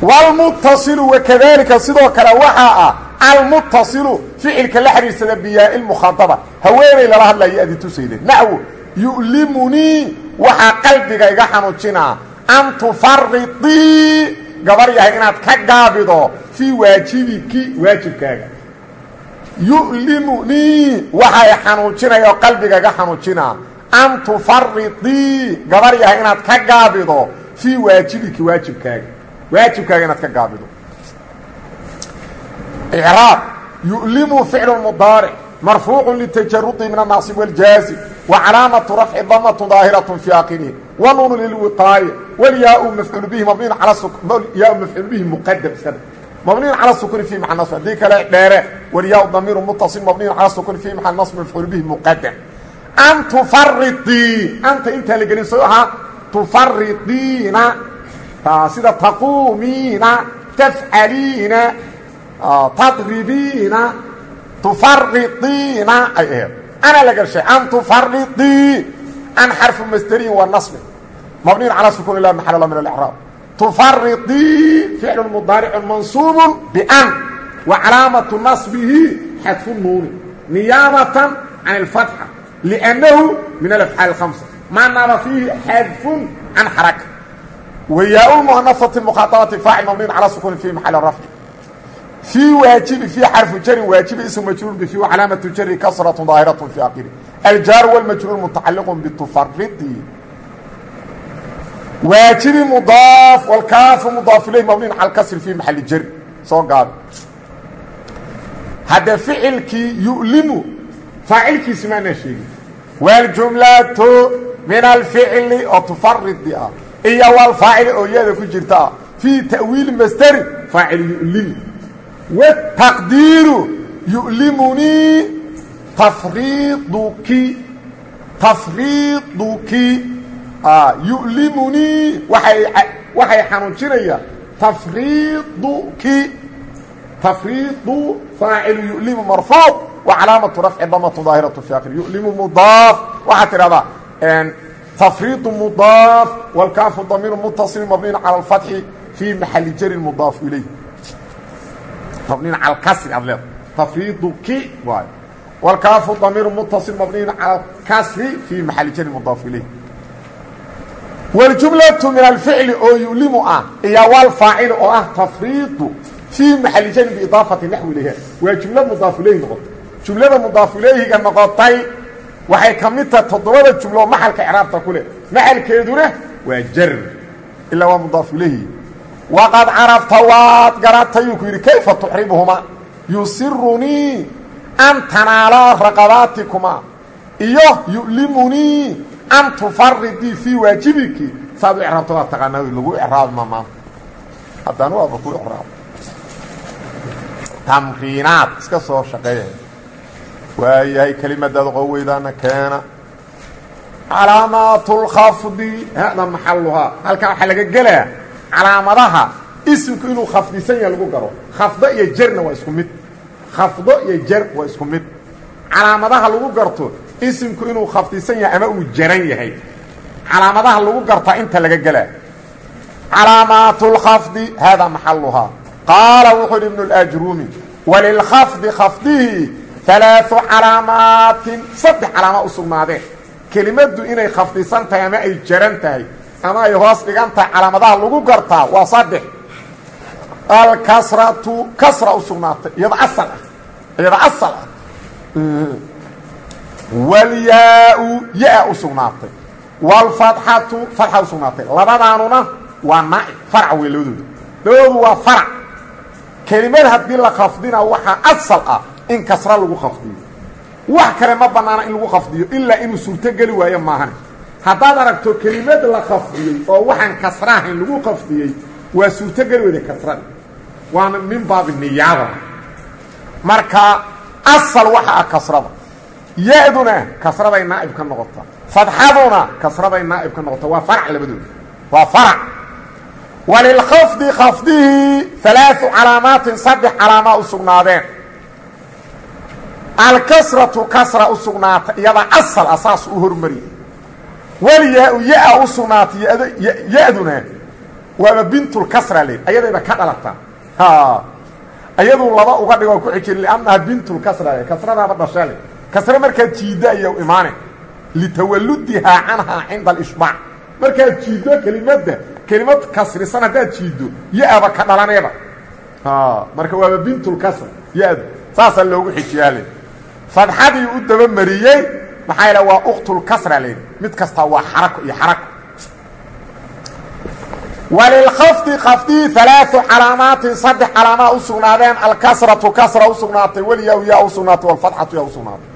Wاlmuttasilu wakadalika sidoo kale waxaa ah almuttasilu ficilka la xidhiirsada biyaa lmukhaadaba haweenay lala hadlayo adi tusayde naxwu yu'limunii waxaa qalbiga iga xanuujinaa an tufaridii gabar yahay inaad ka gaabido fii waajibiki waajibkaaga. Yu'limunii waxay xanuujinaya oo qalbiga iga xanuujinaa an tufaridii gabar yahay inaad ka gaabido fii waajibiki waajibkaaga waajibkaaga inaad ka gaabido icraab yu'limu ficlu mudaaric marfuucu litajarudi min annaasib wاljaazim wa calaamatu rafci damatu daahiraة fii akhirihi wanuunu lilwiqaaya walyaau mafcuul bihi mabniin yaa mafcuul bihi muqadam iska mabniin calى sukuni fi maal nasb haddii kale dheere walyaau damiiru mutaصil mabniin calى sukuni fi maal nasb mafcuul bihi muqadam an tufaridii anta intaa la gelin soo ahaa tufaridiina sida taquumiina tafcaliina tadribiina tufaridiina ay aheed ana la gashay an tufaridii an xarfu masderiin wa nasbi mabniyin calaa sukuun ilah maxal min alcraab tufaridii ficlu mudaaricu mansuubu ban wa calaamatu nasbihi xadfu nuuni niyaabatan can اlfatxa liannahu min alafcaal اhamsa maa naaba fiihi xadfun can xaraka wayaa muhanafati mukhaaabati faacil mabniyin calaa sukuuni fi maxali rafci fii waajibi fii xarfu jarin waajibi ism majruur bifi calaamatu jari kasratu daahiratu fi akiri aljaaru wاlmajruur mutacaliq btufaridi waajibi mudaaf wlkaafu mudaaf ilayh mabniyin cala kasri fi maxali jari soo gaabi hadde ficilkii yu'limu faacilkiisi maanaa sheegin waljumlatu min alficli oo tufaridi ah iyo walfaacili oo yada ku jirta ah fii ta'wiili masderi faacil yu'limu wtaqdiiru yu'limunii tafriiduki tafriiduki yu'limunii waay waxay xanuujinayaan tafriiduki tafriidu faacilu yu'limu marfuuc wa calaamatu rafci damatu daahiratu fi akhir yu'limu mudaaf waxaad tidhahdaa tafriidu mudaaf wاlkaafu damiiru mutaصil mabniin calى اlfatxi fii maxali jarin mudaaf ilayh mabniin cala kasri aad leeda tafriiduki waay wاlkaafu damiiru mutaصil mabniin calى kasri fii maxali jarin mudaaf ilayh wاljumlaةu min alficli oo yulimu ah iyo wlfaacil oo ah tafriidu fii maxali jarin biidaafati naxwi ilayha waa jumla mudaaf ilayhi noqotay jumlada mudaaf ilayhiga noqotay waxay ka mid tahay toddobada jumlo oo maxalka icraabta ku leh. Maxalkeeduna waa jar ilaa waa mudaaf ilayhi waqad carafta waad garatayuu ku yidhi kayfa tuxribuhumaa yusirunii an tanaalaa raqabaatikumaa iyo yu'limunii an tufaridii fii waajibiki. Saad u icraabta waa taqaanaa lagu icraabi ma maanta haddana waaba ku icraab. Tamriinaad iska soo shaqeeya waayahay kelimadaad qoweydaana keena calaamaat اlkhafdi hada maxaluhaa halkan waxaa laga gelaa calaamadaha isimku inuu khafdisan yaha lagu garo khafdo iyo jerna waa isku mid khafdo iyo jer waa isku mid calaamadaha lagu garto isimku inuu khafdisan yahay ama uu jaran yahay calaamadaha lagu gartaa inta laga gelaa calaamaat اlkhafdi hada maxaluhaa qaala wuxuu yidhi ibn اlajrumi walilkhafdi khafdihi alaaثu calaamaatin saddex calaama u sugnaadeen. kelimaddu inay khafdisan tahay ama ay jaran tahay ama ay hoos dhigan tahay calaamadaha lagu gartaa waa saddex alkasratu kasra u sugnaatay iyada asal ah iyada asal ah. walyaa-u ya u sugnaatay. wاlfatxatu fatxa u sugnaatay. labadaanuna waa naaib farc wey labadooda labadoodu waa farac kelimad haddii la khafdina waxaa asal ah in kasra lagu khafdiyo wax kale ma bannaana in lagu khafdiyo ilaa inuu suurto geli waayo maahan. Haddaad aragto kelimad la khafdiyey oo waxaan kasra ahayn lagu khafdiyey waa suurto geli weyda kasrada waana min baabi niyaaba marka asal waxa ah kasrada. Ya-duna kasraday naa'ib ka noqota. Fadxaduna kasraday naa'ib ka noqota. Waa farac labadooda waa farac. Walilkhafdi khafdihi alaau calaamaatin saddex calaamaa u sugnaadeen alkasratu kasra u sugnaata iyada asal ah saas u hormariyay walyaa-u ya-a u sugnaatay ya-duna waaba bintulkasra le ayadayba ka dhalataa ayaduu laba uga dhigo ku xijiri liannaha bintulkasra le kasradaaba dhashale kasre markaad jiiddo aya imaane litawaludihaa canhaa cinda alishbaac markaad jiiddo kelimadda kelimad kasrisan haddaad jiiddo ya-aba ka dhalaneeba. Marka waaba bintulkasra ya-du saasaa loogu xijiyaale fadxadii u daba mariyey maxaa yidha waa uktulkasra leyd mid kastaa waa xarako iyo xarako walilkhafdi khafdii alaau calaamaatin saddex calaamaa u sugnaadeen. Alkasratu kasra u sugnaatay walyaa yaa u sugnaatay walfatxatu yaa u sugnaatay.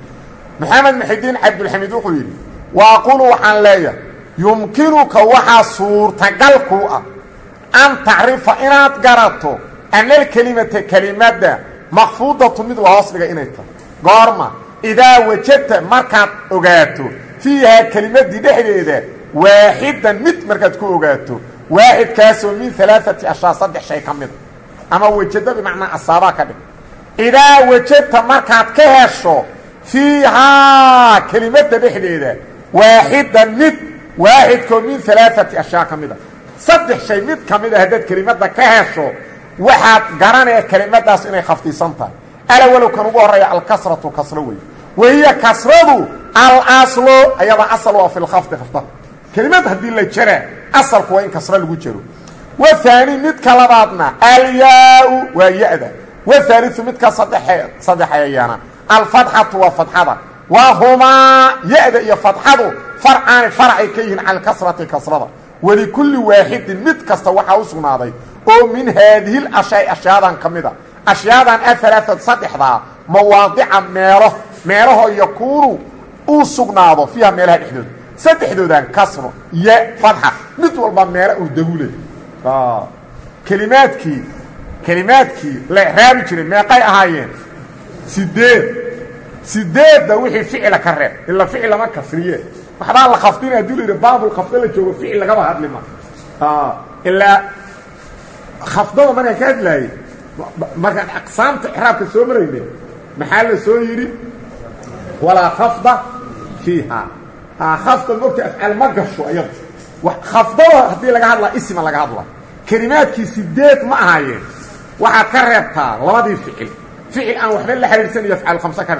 Maxamed muxidiin cabdulxamiid wuxuu yidhi wa aqulu waxaan leeyahay yumkinuka waxaa suurtagal kuu ah an tacrifa inaad garato ana alkelimata kelimadda makfuudatu mid la hoos dhiga inay tahay goorma idaa wajadta markaad ogaato fiihaa kelimadii dhexdeeda waaxidan mid markaad ku ogaato. Waaxidkaasoo min alaaati ashyaa saddex shay ka mida ama wajado bimacnaa asaabaa ka dhig. Idaa wajadta markaad ka hesho fiihaa kelimadda dhexdeeda waaxidan mid waaxidkoo min alaaati ashyaa ka mida saddex shay mid ka mid a haddaad kelimadda ka hesho waxaad garanaya kelimadaas inay khafdisan tahay alawalow kan ugu horreeya alkasratu kasro wey wahiya kasradu alaslo ayada asal waa fi lkhafdi khafda kelimad haddii la jaraa asalku waa in kasro lagu jaro. Wahaani midka labaadna alyaa-u waa ya-da. Midka saddexe saddexeeyana alfadxatu waa fadxada. Wahumaa ya-da iyo fadxadu farcaani farcay ka yihiin cala kasrati kasrada. Walikulli mid kasta waxaa u oo min haadihi lashaai ashyaadan ka mida ashyaadan ahalaaad saddexdaa mawaadica meelo meelahoo yakuunu uu sugnaado fiiha meelaha dhexdooda saddexdoodan kasro ya fadxa mid walba meelo uu dagulay kelimaadkii kelimaadkii la raabi jiray meeqay ahaayeen sideed sideedda wixii ficila ka reeb ila ficil lama kasriye waxbaa la khafdina hadduu la yidhi baabulkhafdo la joogo ficil lagaba hadlima ilaa khafdada markaan ka hadlaayey markaan aqsaamta ixraabka soo marayne maxaa la soo yidhi? Walaa khafda fiiha. Khafda mogta afcaal ma gasho ayada khafdada haddii laga hadlaa isma laga hadla kelimaadkii sideed ma ahaayeen. Waxaad ka reebtaa labadii ficil. Ficil aan waxba la xidhiirsanayo afcaal khamse ka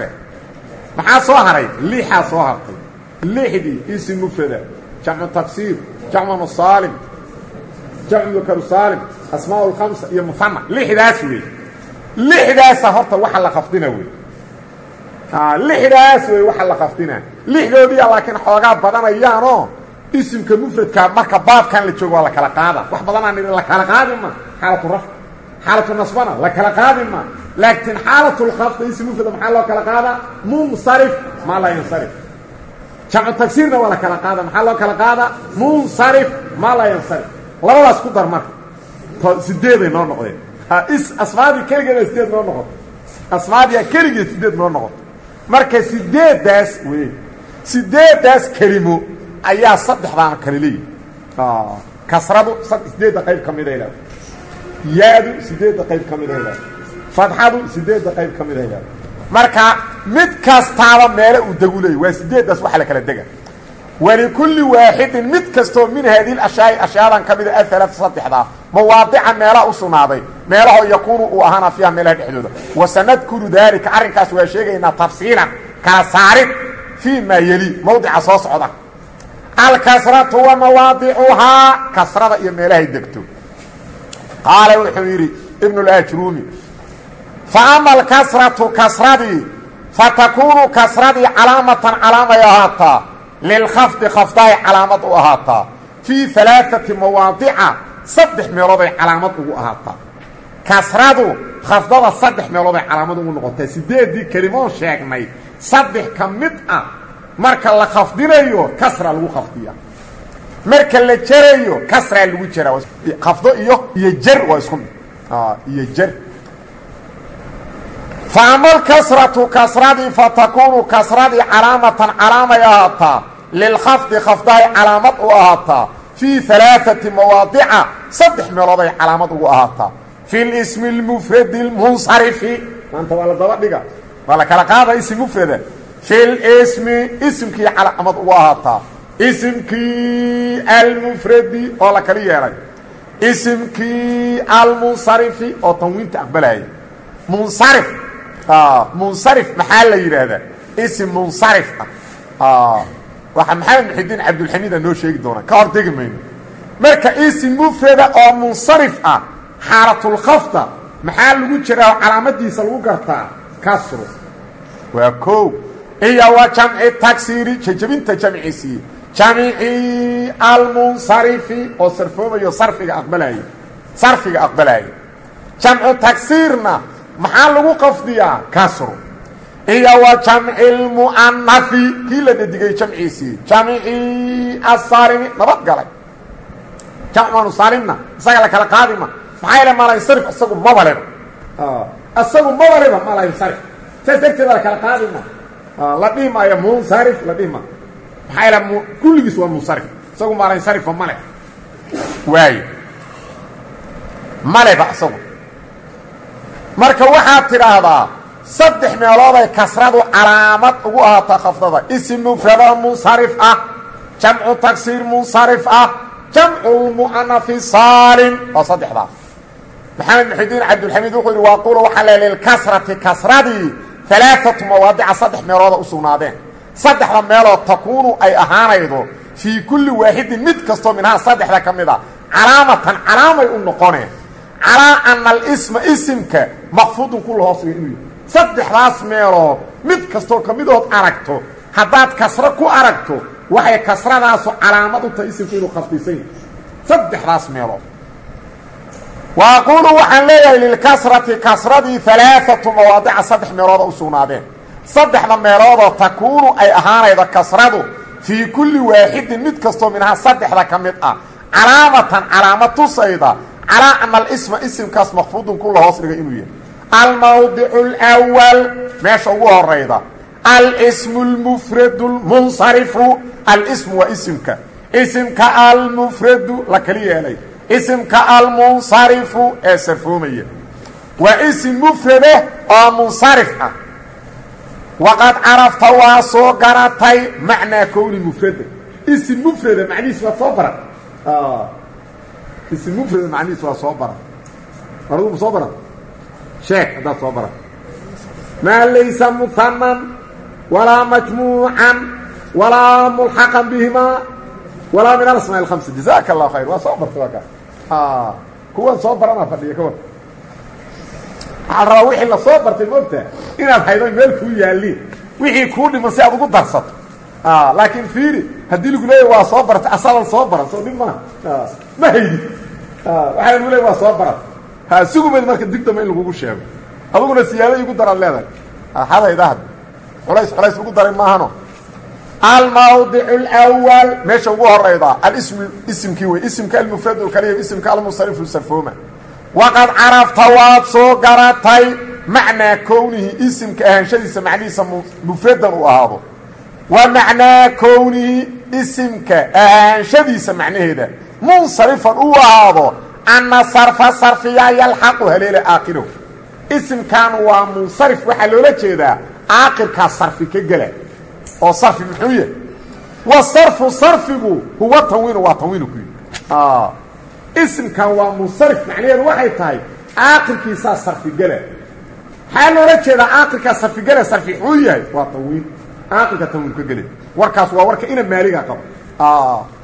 maxaa soo haray? Lixaa soo hartay. Lixdii ism mufrada jamcu taksiir jamcu musaalim jamcu dakaru saalim asmaa lkhamsa iyo muhana lixdaas wey lixdaasa horta waxa la khafdina wey lixdaas wey waxa la khafdina lixdoodiia laakiin xoogaa badanayaanoo isimka mufradka marka baabkan la joogo waa la kala qaada. Wax badanaa nidhi la kala qaadi ma. Xaalatu raf xaalatu nasbana la kala qaadi ma. Laakiin xaalatulkhafda ism mufrada maxaa loo kala qaadaa munsarif maa laa yansarif. Jamcu tagsiirna waa la kala qaada. Maxaa loo kala qaadaa munsarif maa laa yansarif labadaas ku dar marka. Sideeday noo noqdeen. Asmaadii keligeeda sideed noo noqoto asmaadia sideed noo noqoto marka sideeddaas wey sideeddaas kelimo ayaa saddexdaana kale leeyihi kasradu sideedda qayb ka mida ilaado sideedda qayb ka mida ilaado qayb ka marka mid kastaaba meele uu degu leeyay waa sideeddaas waxa la kala dega walikulli waaxidin mid kastoo min haadihi ashyaai ashyaadan ka mida aalaata saddexdaa mawaadica meelaha u sugnaaday meelahoo yakuunu uu ahaana fiiha meelaha dhexdooda wasanadkuru daalika arrinkaas waa sheegaynaa tafsiilan kala saarid fii maa yeli mawdica soo socda alkasratu wa mawaadicuhaa kasrada iyo meelahay degto qaala wuxuu yidhi ibnulajruumi fa ama alkasratu kasradii fatakuunu kasradii calaamatan calaamay ahaataa lilkhafdi khafdahay calaamad u ahaataa. Fii alaaati mawaadica saddex meelooday calaamad ugu ahaataa. Kasradu khafdada saddex meelooday calaamad ugu noqotaa sideeddii kelimoon sheegnay saddex ka mid ah marka la khafdinayo kasra lagu khafdiya marka la jarayo kasraa lagu jaraa. Khafdo iyo iyo jar waa isku mid. Iyo jar. Fa ama alkasratu kasradii fatakuunu kasradii calaamatan calaamay ahaataa lilkhafdi khafdahay calaamad u ahaataa fii alaaati mawaadica saddex meelooday calaamad ugu ahaataa fi lismi اlmufradi اlmunsarifi maanta waa la daba dhiga waa la kala qaada ism mufrada fi lismi isimkii calaamad ugu ahaataa isimkii almufradi oo la kala yeelay isimkii almunsarifi oo tanwiinta aqbalayay munsarif munsarif maxaa la yidhaahdaa isim munsarif ah waxa maxamed muxidiin cabdulxamiida noo sheegi doonaa. Ka hor degi mayno. Marka isim mufrada oo munsarif ah xaalatulkhafda maxaa lagu jiraa calaamadiisa lagu gartaa? Kasru waa kow. Iyo wa jamci tagsiri jajabinta jamciisii jamcii almunsarifi oo sarfoomayo sarfiga aqbalaayo sarfiga aqbalaayo jamcu tagsiirna maxaa lagu qafdiyaa? Kasru iyo wa jamci lmu'anafi kii la dhadigay jamciisii jamcii asaalimi nabad galay jamcanu saalimna isaga la kala qaadima maxaa yaele malansarif isagu mabaleba isagu mabaleba malansarif saas darteeda la kala qaadima la dhihi maayo munsarif la dhihi maayo maxaa yaele m kulligiis waa munsarif isagu maalansarifa male waayo maleba isagu marka waxaad tidhaahdaa saddex meelooday kasradu calaamad ugu ahaataa khafdada. Isim mufrado munsarif ah jamcu tagsiir munsarif ah jamculmu'anafi saalim. Waa saddexdaas maxamed muxidiin cabdulxamiid wuxuu yidhi waaquula waxaa le lilkasrati kasradii alaaatu mawaadica saddex meelooda u sugnaadeen. Saddexda meelood takuunu ay ahaanaydo fii kulli waaxidin mid kastoo minhaa saddexda ka mid a calaamatan calaamay u noqoneen. Calaa ana alisma isimka makfuudun kula saddexdaas meelood mid kastoo ka midood aragto. Haddaad kasro ku aragto waxay kasradaasu calaamad u tahay isimku inuu khafdisan yahay. Saddexdaas meelood wa aquulu waxaan leeyahay lilkasrati kasradii alaaatu mawaadica saddex meelooda u sugnaadeen. Saddexda meeloodoo takuunu ay ahaanaydo kasradu fii kulli waaxidin mid kastoo minhaa saddexda ka mid ah. Calaamatan calaamad tusayda calaa ana alisma isimkaas makfuudun kula hoos dhiga inuu yahay almawdicu alwal meesha ugu horayda alsmu lmufradu lmunsarifu alsmu waa isimka. Isimka almufradu la kali yeelay. Isimka almunsarifu ee sarfoomaya waa isim mufrade oo munsarif ah. Waqad carafta waa soo garatay macnaa kowni mufrada isim mufrada macnihiis waa soo baran. Isim mufrada macnihiis waa soo baran. Adugu soo baran sheeg haddaad soo baran maa laysa muhanan walaa majmuucan walaa mulxaqan bihimaa walaa min alasmaa alhamsa jazaaka allahu khayr waa soo bartay waa kaa kuwan soo baranaa fadhiya ka war waxaa rabaa wixii la soo bartay moogtaa inaad haydo meel kuu yaalliin wixii kuu dhiman si aad ugu darsato. Laakiin fiiri haddii lagu leeya waa soo bartay asadan soo baran soo dhib maaha ma haydi. Waxaa lagu leeya waa soo baran ha sugumayd marka dig damba in lagugu sheego aduguna siyaado igu daraad leedahay. Hadaydaad culays culays ugu daray maahano. Almawdic اlأwal meesha ugu horayda alism isimkii wey isimka almufrad kaliya isimka almusarifu sarfooma. Waqad carafta waad soo garatay macnaa kownihi isimka ahaanshadiisa macnihiisa mufradan uu ahaado. Wa macnaa kownihi isimka ahaanshadiisa macnaheeda. Munsarifan uu ahaado ana sarfa sarfiya yalxaqu haleela aakirahu isimkan waa munsarif waxaa loola jeedaa aakirkaa sarfi ka gela oo sarfi muxuu yahay wa sarfu sarfigu huwa tanwiinu waa tanwiinu ku yidhi isimkan waa munsarif macnaheedu waxay tahay aakirkiisaa sarfigela maxaa loola jeedaa aakirkaa sarfigela sarfi xuu yahay waa tanwiin aakirka tanwiin ka gele warkaas waa warka ina maaliga qabo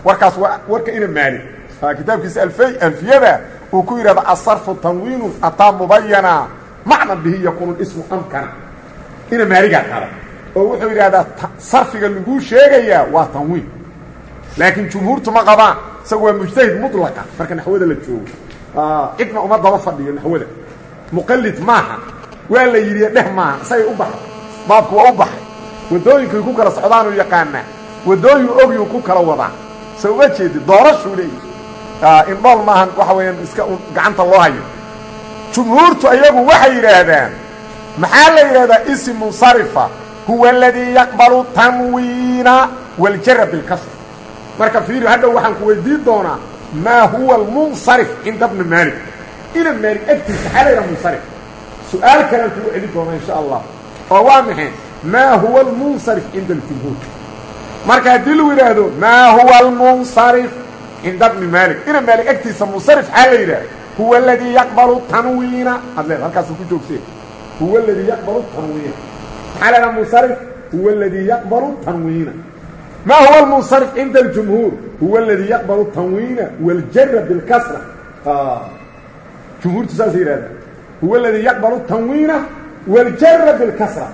warkaas waa warka ina maalig kitaabkiisa alfiyada uu ku yidhahdo asarfu tanwiinu ataa mubayana macnan bihi yakuunu ismu amkana. Ina maaligaa qaba. Oo wuxuu yidhahdaa sarfiga laguu sheegayaa waa tanwiin. Laakiin jumhuurtu ma qabaan isagu waa mujtahid mulaqa marka naxwada la joogo. Cidna uma daba fadhiyo naxwada. Muqalid maaha waa la yidhi dheh maaha isagay u baxay baabku waa u baxay waddooyinkay ku kala socdaanuu yaqaanaa. Waddooyin ogyuu ku kala wadaa. Sa uma jeedi doorashuu leeyahy indhool maahan waxa weeyaan iska gacanta loo hayo. Jumhuurtu ayagu waxay yidhaahdaan maxaa la yidhahdaa isim munsarifa? Huwa aladii yaqbalu tanwiina waljara bilkasr marka fiiri hadhow waxaan ku weydiin doonaa maa huwa almunsarif cinda bni maalik? Ina maalik agtiisa xaa la yidhaha munsarif. Su'aal kalaan kugu celin doonaa insha allah. Oo waa maxay? Maa huwa almunsarif cinda aljumhuur marka haddii lagu yidhaahdo maa huwa almunsarif cinda bni maalik. Ina maalik agtiisa munsarif xaa la yidhaha huwa aladii yaqbalu tanwiina. Ad leed halkaasuu ku joogsee huwa aladii yaqbalu tanwiina. Maxaa la yidhaha munsarif huwa aladii yaqbalu tanwiina. Ma huwa almunsarif cinda aljumhuur? Huwa aladii yaqbalu tanwiina waljara bilkasra jumhuurtu saasay yidhahdaan huwa aladii yaqbalu tanwiina waljara bilkasra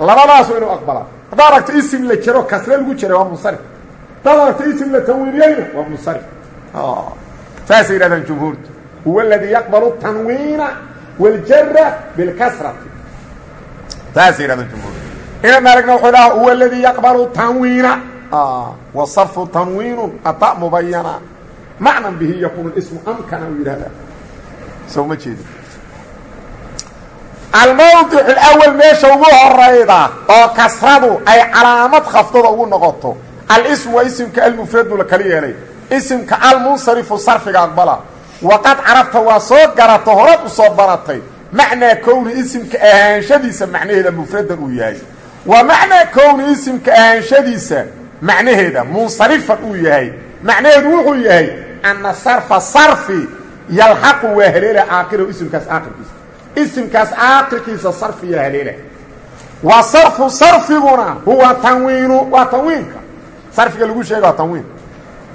labadaasu inuu aqbalaa. Haddaad aragto isim la jaro kasre lagu jaray waa munsarif aragto isim la tanwiiniyeyna waa munsarif. Saasay yidhahdaan jumhuurtu. Huwa aladii yaqbalu tanwiina waljara bilkasrati saasay yidhahdaan jumhuurtu. Ina maaligna wuxuu dhaha huwa aladii yaqbalu tanwiina. Wa sarfu tanwiinu ata mubayana macnan bihi yakuunu ismu amkana uu yidhahdaa soo ma jeedi almawdic alawal meesha ugu horayda oo kasradu ay calaamad khafdada ugu noqoto alismu waa isimka almufradu la kala yeelay isimka almunsarifu sarfiga aqbala. Waqad carabta waa soo garata horad u soo baratay. Macnaa kowni isimka ahaanshadiisa macnaheeda mufradan uu yahay. Wa macnaa kowni isimka ahaanshadiisa macnaheeda munsarifan uu yahay. Macnaheedu wuxuu yahay ana sarfa sarfi yalxaqu waa haleela caaqirahu isimkaas caaqirkiisa isimkaas caaqirkiisa sarfiya haleela. Wa sarfu sarfiguna huwa tanwiinu waa tanwiinka sarfiga lagu sheega waa tanwiin.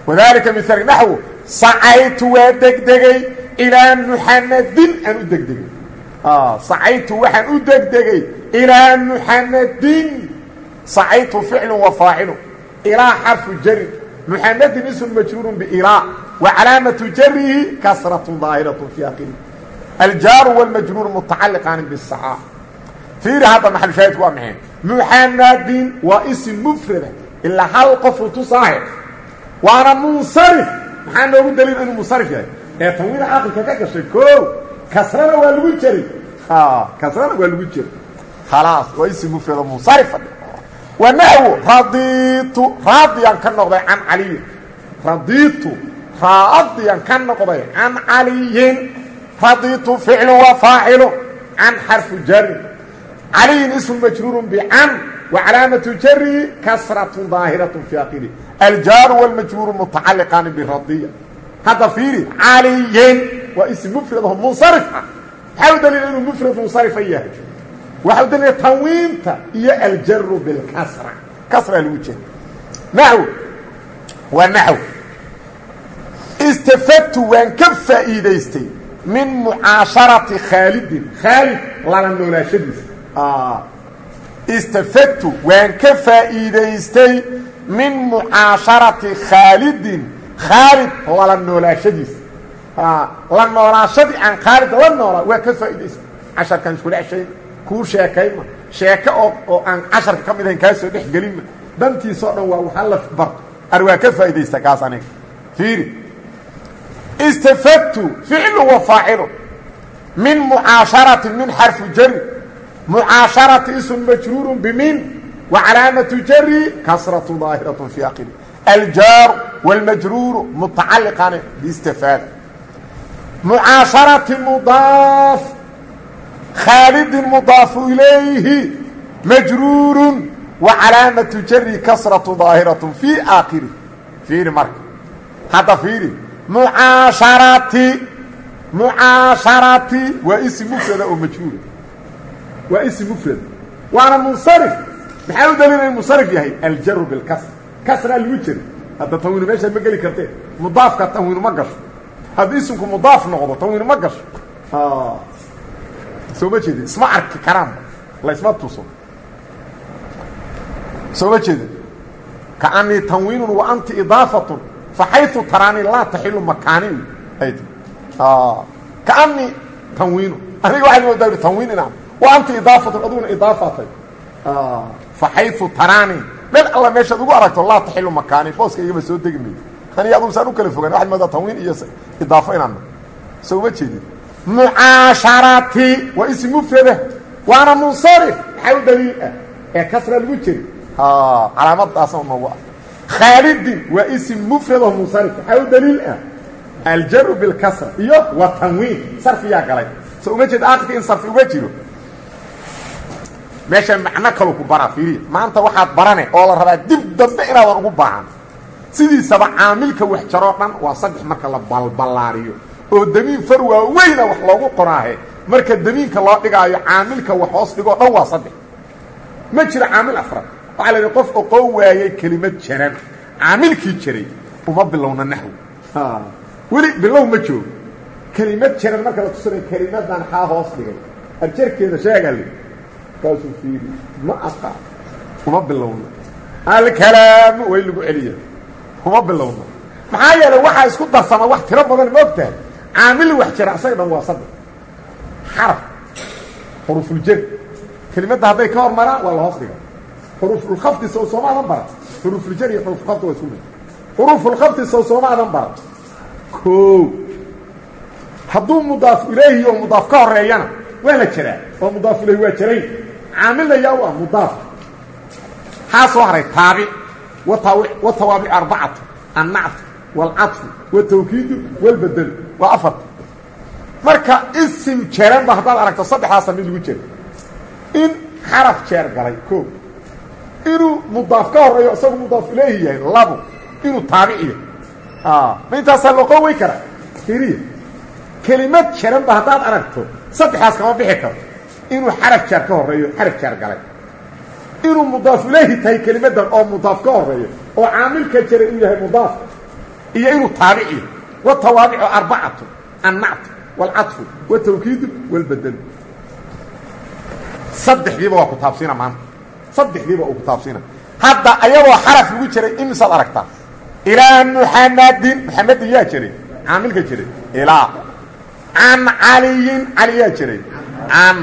Wadalika mial naxwu sacaytu waa degdegay ilaa muxamadin aan u degdegay. Sacaytu waxaan u degdegay ilaa muxamadin sacaytu ficlu wa faacilu ilaa xarfu jarin muxamadin ism majruuru bilaa wa calaamatu jarihi kasratu daahiratu fi akhirihi aljaaru wاlmajruur mutacaliqaani bisaca fiiri hadda maxalushaahidku waa maxay? Muxamadin waa isim mufrada ilaa hal qofu tusaahe waana munsarif. Maxaa noogu daliil inuu munsarif yahay? Ee tanwiina caaqilka ka gashay ko kasrana waa lagu jeray kasrana waa lagu jeray khalaas waa isim mufrado munsarifa. Wa naxwu radiitu raadiyan ka noqday can caliyin. Radiitu raadiyan ka noqday can caliyin. Radiitu ficlu wa faacilu can xarfu jarin caliyin ismu majruuru bican wa calaamatu jarihi kasratu daahiratu fi akhirihi aljaaru wاlmajruuru mutacaliqaani biradiya hadda fiiri caliyin waa ism mufradaho munsarif ah maxaa u daliila inuu mufrad munsarifa yahay waxaa u daliila tanwiinta iyo aljaru bilkasra kasraa lagu jeeda naxw waa naxw istafadtu waan ka faa'iidaystay min mucaasharati khaalidin khaalid lala noolaashadiisa istafadtu waan ka faa'iidaystay min mucaasharati khaalidin khaalid lala noolaashadiisa la noolaashadii aan khaalid la noolaa waa ka faa'idaystay casharkaan iskula ceshayn kuu sheekayma sheeke oo oo aan casharka ka mid ahayn kaa soo dhex gelinma dantiisao dhan waa waxaa la barto ar ka faa'idaysta kaas aniga fiiri istafadtu ficlu wa faacilu min mucaasharati min xarfu jari mucaasharati ism majruuru bimin wa calaamatu jari kasratu daahiratu fi akhiri aljaaru wاlmajruuru mutacaliqaani biistifaada mucaasharati mudaaf khaalidin mudaafu ilayhi majruurun wa calaamatu jari kasratu daahiratu fii aakhiri. Fiiri marka. Hadda fiiri. Mucaasharati mucaasharati waa ism mufrada oo majruura waa ism mufrada waana munsarif. Maxaa u daliila in munsarif yahay? Aljaru bilkasr kasraa lagu jeri hadda tanwiinu meeshaad ma geli kartee. Mudaafka tanwiinu ma gasho. Haddii ismku mudaaf noqdo tanwiinu ma gasho. Soo ma jeedin? Isma arki karaanba laysma tuso. Soo ma jeedin? Kaanii tanwiinun wa anti idaafatun faxayu taraani laa taxilu makaani ay kaanii tanwiinu aniga waxaad moodaa tanwiin inaan wa anti idaafatun aduguna idaafatay. Faxayu taraani meel alla meeshaad ugu aragto laa taxilu makaani booska igama soo degi maydo aniga adugu saan u kala fogaan waxaad moodaa tanwiin iyo idaafo inaan soo ma jeedin. Mucaasharati waa ism mufrada waana munsarif maxaa u daliil ah? Ee kasra lagu jeri calaamadaasna noogu ah khaalidin waa ism mufrad oo munsarif maxaa u daliil ah? Aljaru bilkasra iyo wa tanwiin sarfiyaa galay. So uma jeed aakirka in sarfi uga jiro meesha macno kalu ku baraa fiiriya maanta waxaad barane oo la rabaa dib dambe inaadan ugu baahan. Sidiisaba caamilka wax jaroo dhan waa saddex marka la balballaariyo. Oo damiin far waa weyna wax loogu qoraahe marka damiinka loo dhigaayo caamilka wax hoos dhigoo dhan waa saddex. Ma jiro caamil afraad waxaa la qof oqoo waayey kelimad jaran caamilkii jaray uma bilowna naxwi weli bilow ma joogo kelimad jaran marka la tusanayo kelimadan xaa hoos dhigay? Arjarkeeda sheegaa kaasuu fiiri. Ma aqaa. Uma bilowna alkalaamu way lagu celiya uma bilowna maxaa yeelay waxaa isku darsama wax tiro badan ma og tahay caamil wax jira isaga dhan waa saddex. Xaraf. Xuruufuljar kelimadda hadday ka hor maraan waa la hoos dhiga xuruufulkhafdi sow soomaadan bara xuruufuljar iyo xuruufulkhafdi waa isku mid. Xuruufulkhafdi sow soomaadan bara koo hadduu mudaaf ilayhi oo mudaaf ka horeeyana waa la jaraa. Oo mudaaf ilayhi waa jarayn caamilna yaa u ah mudaaf. Maxaa soo haray taabic watawaabic arbacatu annactu waalcadfu watawkiidu walbedelu waa afarta marka isim jeranba haddaad aragto saddexdaasa mid lagu jera in xaraf jeer galay o inuu mudaaf ka horeeyo isagu mudaaf ilayhi yahay labo. Inuu taabiciyo ma intaasaa loo qowey karaa? Iriya kelimad jeranba haddaad aragto saddexdaas kama bixi karo inuu xaraf jaar ka horeeyo xaraf jaar galay. Inuu mudaaf ilayhi tahay kelimadan oo mudaaf ka horeeyo oo caamilka jara inuu yahay mudaaf iyo inuu taabiciyo watawaabicu arbacatu annactu waalcadfu watawkiidu walbedelu saddexdiiba waa ku taabsiina maanta. Saddexdiiba uu ku taabsiina. Hadda ayagoo xaraf lagu jiray imisaad aragtaa ilaa muxamadin muxamedin yaa jiray caamilka jiray ilaa can caliyin cali jiray can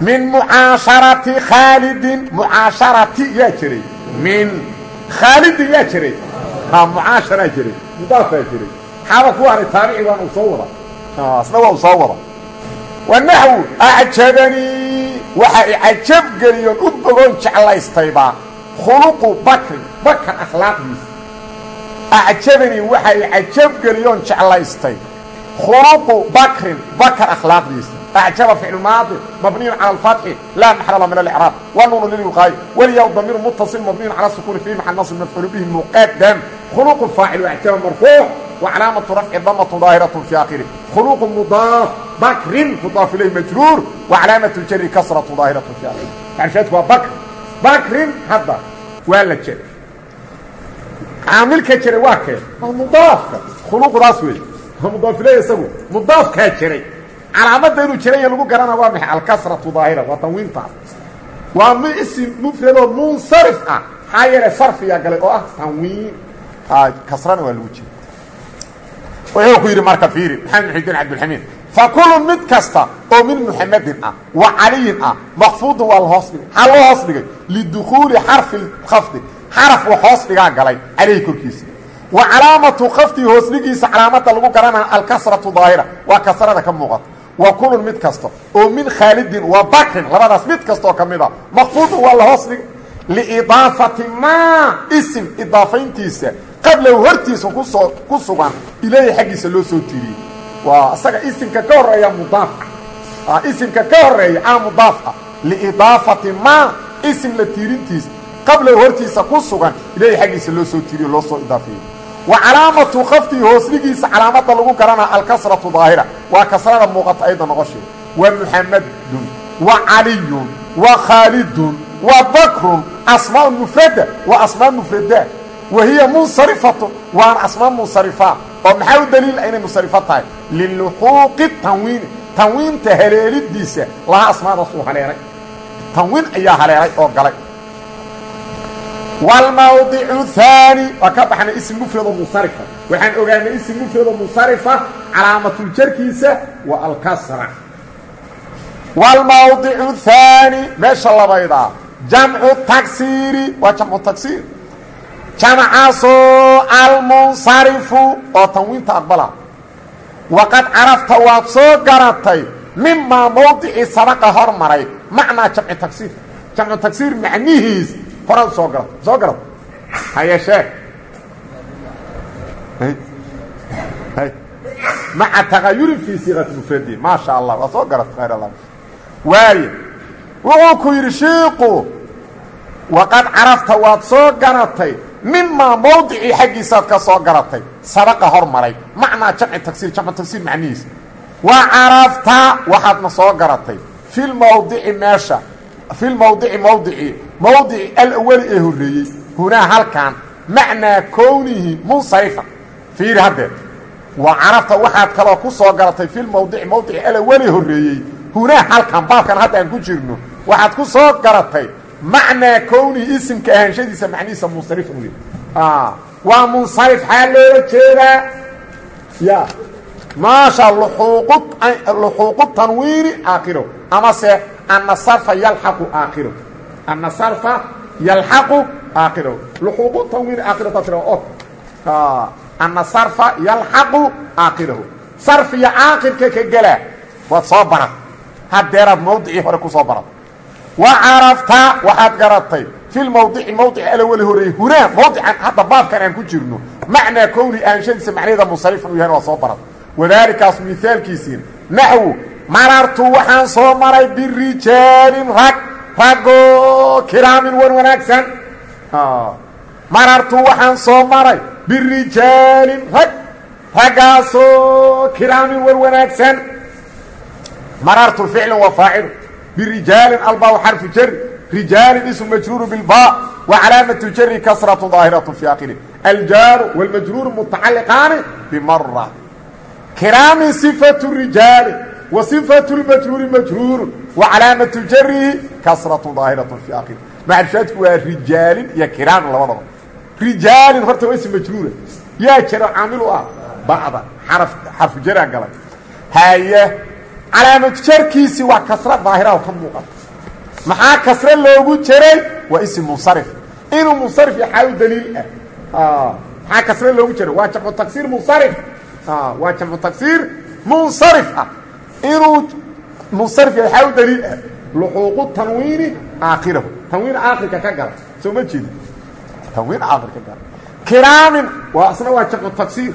min mucaasharati khaalidin mucaasharati yaa jiray. Min khaalidin yaa jiray. Ha mucaasharaa jiray. Mudaafaa jiray. Xaaba ku haray taabici waan uu soo wada asna waa uu soo wada wanaxwu acjabanii waxa icajab geliyoon u bogoon jeclaystayba khuluqu bakrin bakar akhlaaqdiisa acjabanii waxa icajab geliyoon jeclaystay khuluqu bakrin bakar akhlaaqdiisa أعجب فعل ماضي مبني على الفتح لا محل من الإعراب والنون للوقاية والياء ضمير متصل مبني على السكون في محل نصب مفعول به مقدم خلوق الفاعل وأعجب مرفوع وعلامة رفع ضمة ظاهرة في آخره خلوق مضاف بكر مضاف إليه مجرور وعلامة الجر كسرة ظاهرة في آخره يعني شايف هو بكر بكر هذا ولا جر عامل كجر واكل مضاف خلوق راسوي مضاف إليه يسوي مضاف كجري calaamada inuu jiranya lagu garana waa maxay? Alkasratu daahira waa tanwiintaas waa isim mufradoo munsarif ah. Maxaa yeele sarfiyaa galay oo ah tanwiin. Kasrana waa lagu jira wuxuu ku yidhi marka fiiri maxamed muxidiin cabdilxamiid fa kulun mid kasta oo min muxamedin ah wa caliyin ah makfuudun waa la hoos dhigay. Maxaa loo hoos dhigay? Lidukhuuli xarfi khafdi xaraf wax hoos dhigaa galay caleyhi korkiisa. Wa calaamatu khafdi hoosdhigiisa calaamada lagu garanaa alkasratu daahira. Waa kasrada ka muuqata wa kulun mid kasta oo min khaalidin wa bakrin labadaas mid kastaoo ka mid a makfuudun waa la hoos dhigay liidaafati maa isim idaafayntiisa. Qablahu hortiisa ku soo ku sugan ilaahi xaggiisa loo soo tiriyey waa isaga isimka ka horreeya mudaaf. Isimka ka horreeya a mudaaf ah. Liidaafati maa isim la tiirintiisa. Qablahu ku sugan ilaahi xaggiisa soo tiriyo loo wa calaamatu khafdihi hoosdhigiisa calaamada lagu garanaa alkasratu daahira. Waa kasrada muuqata ayda noqoshe wa muxamadun wa caliyun wa khaalidun wa bakrun asmaa mufrada wa asmaa mufrada wa hiya munsarifatun waana asmaa munsarifa oo maxaa u daliila inay munsarifo tahay? Liluxuuqi tanwiini tanwiinta wlmawdicu haani waa ka baxnay ism mufrado munsarifa. waxaan ogaanay ism mufrado munsarifa calaamatuljarkiisa wa alkasra. wlmawdicu haani meesha labaydaa jamcu taksiiri waa jamcu taksiir. jamcaasoo almunsarifu oo tanwiinta aqbala. waqad carafta waad soo garatay mimaa mawdicii sabaqa hormaray macnaa jamci tagsiir jamcu tagsiir macnihiis horaad soo garata soo garata haye sheeg maca tagayurin fii siiqati mufradi maa sha allah waa soo garata khayr allah waaye wuxuu ku yidhi shiiku waqad carafta waad soo garatay mimaa mawdicii xaggiisaad ka soo garatay sabaqa hormaray macnaa jamci tagsiir jamcu tagsiir macnihiisa wa carafta waxaadna soo garatay fi lmawdici meesha fi lmawdici mawdicii mawdici alawali ee horreeyey hunaa halkan macnaa kownihi munsarifa fiiri haddee wa carafta waxaad kaloo ku soo garatay fi lmawdici mawdici alawali horreeyey hunaa halkan baabkan hadda aan ku jirno waxaad ku soo garatay macnaa kownihi isimka ahaanshadiisa macnihiisa munsarif u waa munsarif xaa loola jeedaa ya maasha luxuuqu tanwiini aakhiro amase ana sarfa yalxaqu aakhiro ana sarfa yalxaqu aakhiro luxuuqu tanwiini aakhiro tatira od ana sarfa yalxaqu aakhirahu sarfiya aakhirka ka gela waad soo barat hadeeraad mawdicii hore ku soo barat wa carafta waxaad garatay fi lmawdici mawdici alawali horeeyey hunaa mawdican hadda baabkan aan ku jirno macnaa kowni aanshadiisa macnaheeda munsarifan u yahan waa soo barat wadaalikaas mihaalkiisiina naxwu marartu waxaan soo maray birijaalin rag ragoo kiraamin wan wanaagsan. Marartu waxaan soo maray birijaalin rag raggaasoo kiraamin wan wanaagsan. Marartu ficlu wa faacilu birijaalin albaa xarfu jari rijaalin ismu majruuru bilba wa calaamatu jari kasratu daahiratu fi akhiri aljaaru wاlmajruuru mutacaliqaani bimara kiraamin sifatu lmajruuri majruuru wa calaamatu jarihi kasratu daahiratu fi akhiri maxalshaadku waa rijaalin iyo kiraamin labadaba rijaalin horta waa majruura yaa jiro caamil u ah bacda xarfu jaraa galay haye calaamatu jarkiisii waa kasra daahiraha ka muuqata maxaa kasre loogu jiray waa ism munsarif inuu munsarif yaxaa u daliil ah maxaa kasre loogu jiray waa jamcu taksiir munsarif waa jamcu taksiir munsarif ah inuu munsarif yaxaa u daliil ah luxuuqu tanwiini aakhirahu. Tanwiin aakhirka ka gala soo ma jeedi tanwiin aakhir ka gala. Kiraamin waa isna waa jamcu taksiir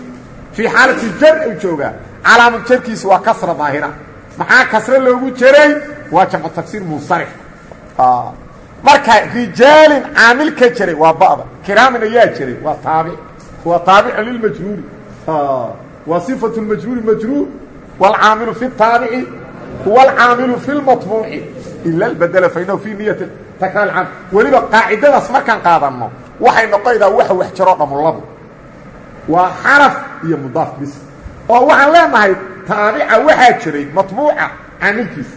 fii jar u joogaa. Calaamad jarkiisi waa kasra daahira. Maxaa kasre loogu jiray waa jamcu taksiir munsarif marka rijaalin caamil ka jiray waa ba'da. Kiraamin ayaa jiray waa taabic. Waa taabicun lilmajruuri waa sifatu majruuri majruur wاlcaamilu fi الtaabici huwa alcaamilu fi اlmaطbuuci ila اlbadla fainahu fi niyati takraar caam weliba qaacidadaas markaan qaadanno waxay noqonaydaa waxa wax jaroo dhamuladu waa xaraf iyo mudaaf bis oo waxaan leenahay taabica waxaa jiray maطbuuca caamilkiisa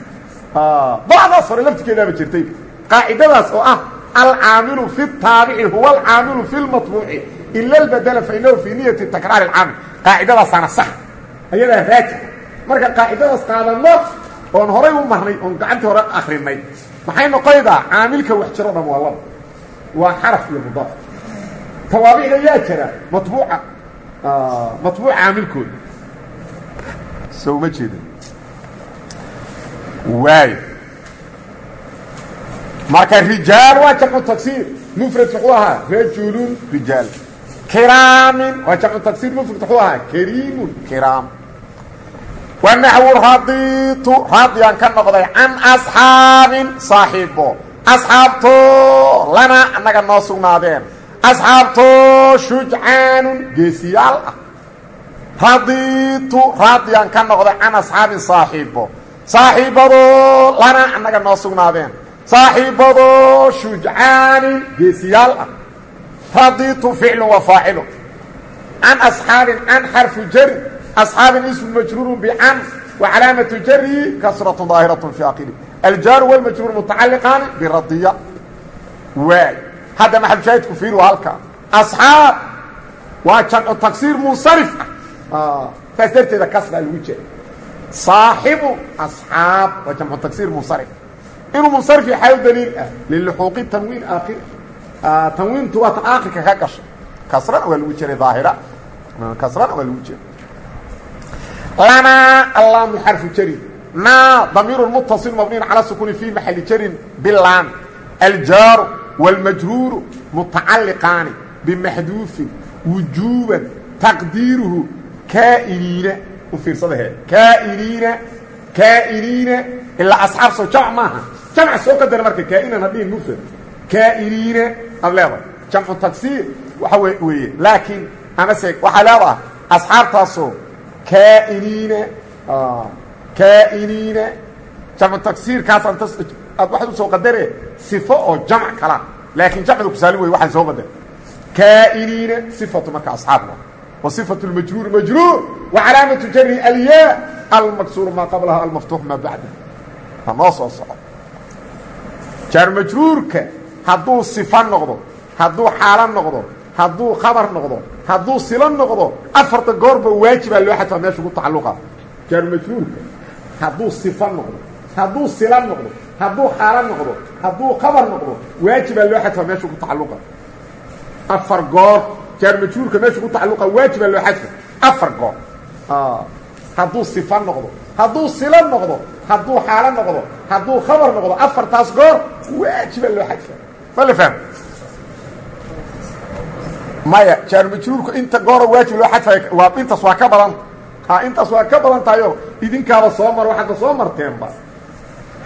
bacdaas hore laftirkeedaaba jirtay qaacidadaas oo ah alcaamilu fi الtaabici huwa alcaamilu fi اlmaطbuuci ila اlbadla fainahu fi niyati takraar اcaamil qaacidadaasaana sax ayadaa raajix marka qaacidadaas qaadanno oon horay u marnay oon gacantii hore akrinay maxay noqonaydaa caamilka wax jiro dham waa laba waa xaraf iyo mudaaf tawaabicda yaa jira. Mabuuca maطbuuca caamilkooda so uma jeeda waayo marka rijaal waa jamcu taksiir mufrad muxuu ahaa rajulun rijaal. Kiraamin waa jamcu taksiir mufrad muxuu ahaa kariimun kiraam wanaxwu raditu raadiyaan ka noqday can asxaabin saaxiibo asxaabtoo lana annaga noo sugnaadeen asxaabtoo shujcaanun geesiyaal ah raditu raadiyaan ka noqday can asxaabin saaxiibo saaxiibadoo lana annaga noo sugnaadeen saaxiibadoo shujcaanin geesiyaal ah raditu ficlu wa faacilu أصحاaب اسم مجrور بcن وعلاaمة jrhi كسرة ظاahiرة في akhر الjاaر والمجrور متacalقاan برadية waay hadda مaحaلشhaahidku فiir halka أصحاaب waa jaمcu تagsيir منصرف ah saas darteeda kasra lagu jera صaaxibu أصحاaب waa jaمcu تagsيir منصرف inuu منصرف yahay u dliil ah للحuuqi تنوين aakir تنwiintu waa tan aakirka ka gasha kasrana waa lagu jeray ظaahira kasrana waa lagu jeray lnaa allaamu xarfu jarin naa damiiru mutaصil mabniin calى sukuni fii maxali jarin bilaam aljaaru wاlmajruuru mutacaliqaani bimaxduufin wujuuban taqdiiruhu kaa'iniina u fiirsada he kaa'iniina kaa'iniina ilaa asxaab soo jamc maaha jamc soo qadara marka kaa'inan hadhihin mufrad kaa'iniina ad leedahay jamcu tagsiir waxa weeye laakiin amase waxaa leedaha asxaabtaasoo kaa'iniina kaa'iniina jamcu tagsiirkaas aad waxaad u soo qadare sifo oo jamc kala. Laakiin jamcda kusaalin wey waxaan soo qadar kaa'iniina sifatu marka asxaabna wa sifatu lmajruur majruur. Wa calaamatu jari alyaa almaksuuru maa qablaha almaftuux maa bacda. Ha noo soo soco jaar majruurka hadduu sifa noqdo hadduu xaalo noqdo hadduu khabar noqdo hadduu silo noqdo afarta goorba waajibaa loo xadfaa meesha ku tacalluqa. Jaarumajruurka hadduu sifa noqdo hadduu sila noqdo hadduu xaalo noqdo hadduu khabar noqdo waajibaa loo xadfaa meesha ku tacalluqa. Afar goor jaarumajruurka meesha ku tacalluqa waajibaa loo xadfa afar goor. Hadduu sifa noqdo hadduu silo noqdo hadduu xaalo noqdo hadduu khabar noqdo afartaas goor waajiba loo xadfa ma la fahmo maya jaarmajruurku inta gooro waajib loo xadfay waa intaas waa ka badanta ha intaas waa ka badan tahayo idinkaaba soo maro waxaadka soo marteenba.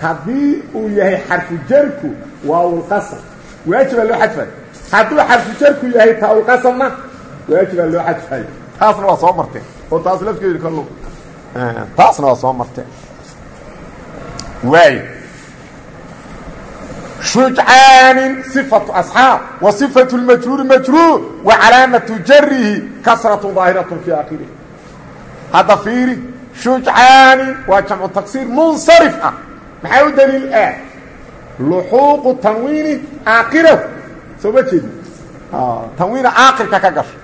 Haddii uu yahay xarfu jarku waawlqasam waajibaa loo xadfay. Hadduu xarfu jarku yahay taawlqasamna waajibaa loo xadfay. Taasna waa soo marteen. Oo taas lafkeedu kal taasna waa soo marteen. Waay shujcaanin صifatu asxaab wa صifatu اlmajruuri majruur wa calaamatu jarihi kasratu daahiraة fii akhirihi hadda fiiri shujcaanin waa jamcu taksiir munsarif ah maxaa u daliil ah luxuuqu tanwiini aakirahu soo ma jeedi tanwiina aakirka ka gasho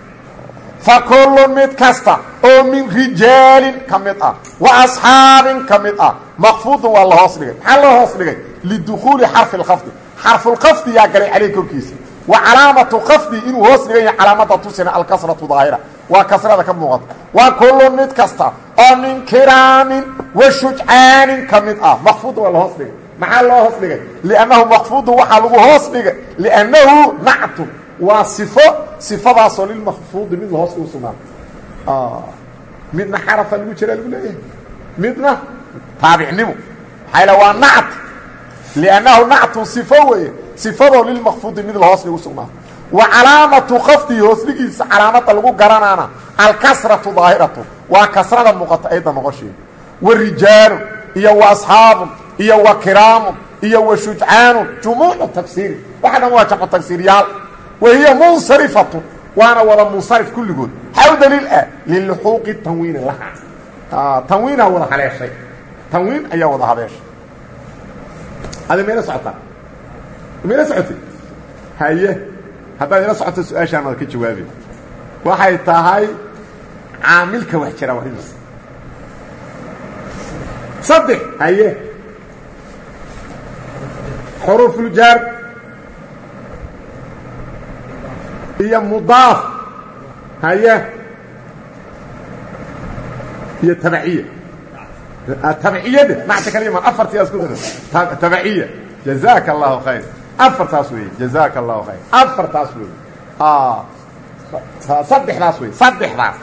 fa kullu mid kasta oo min rijaalin ka mid ah wa asxaabin ka mid ah maqfuudun waa la hoos dhigay maxaa loo hoos dhigay lidukhuuli xarfi اlkhafdi xarfulkhafdi yaa galay caleyh korkiisa wa calaamatu khafdi inuu hoos dhigan yahay calaamada tusina alkasratu daahira waa kasrada ka muuqata wa kullu mid kasta oo min kiraamin wa shujcaanin ka mid ah maqfuudun waa la hoos dhigay maxaa loo hoos dhigay liannahu maqfuudun waxaa lagu hoos dhigay liannahu nactun waa sifo sifadaasoo lilmakfuudi mid lahoos ugu sugnaata midna xarafa lagu jiraa lagu leeyahay midna taabicnimo maxaa la waa nact liannahu nactun sifo weeye sifadoo lilmakfuudi mid lahoos lagu sugnaata wa calaamatu kafdihi hoosdhigiisa calaamada lagu garanaana alkasratu daahiratu waa kasrada muuqata ayda noqosheeda wa rijaalun iyo wa asxaabun iyo wa kiraamun iyo wa shujcaanun jumuucu tagsiiri waxa dhan waa jamcu tagsiiryaal wahiy munsarifatu waana wada munsarif kulligood u daliil ah liluxuuqi tanwiini laha tanwiinaa wada haleeshay tanwiin ayaa wada habeeshay adi mayla socotaa mayla socotay haye haddaad ila socoto su'aashaan waad ka jawaabi waxay tahay caamilka wax jira wariis saddex haye xuruufuljaar iyo mudaaf haye iyo tabciya tabciyada macta kalima afartiyaas ku dar tabciya jazaaka allahu khayr afartaas weeye jazaaka allahu khayr afartaas weeye saddexdaas wey saddexdaas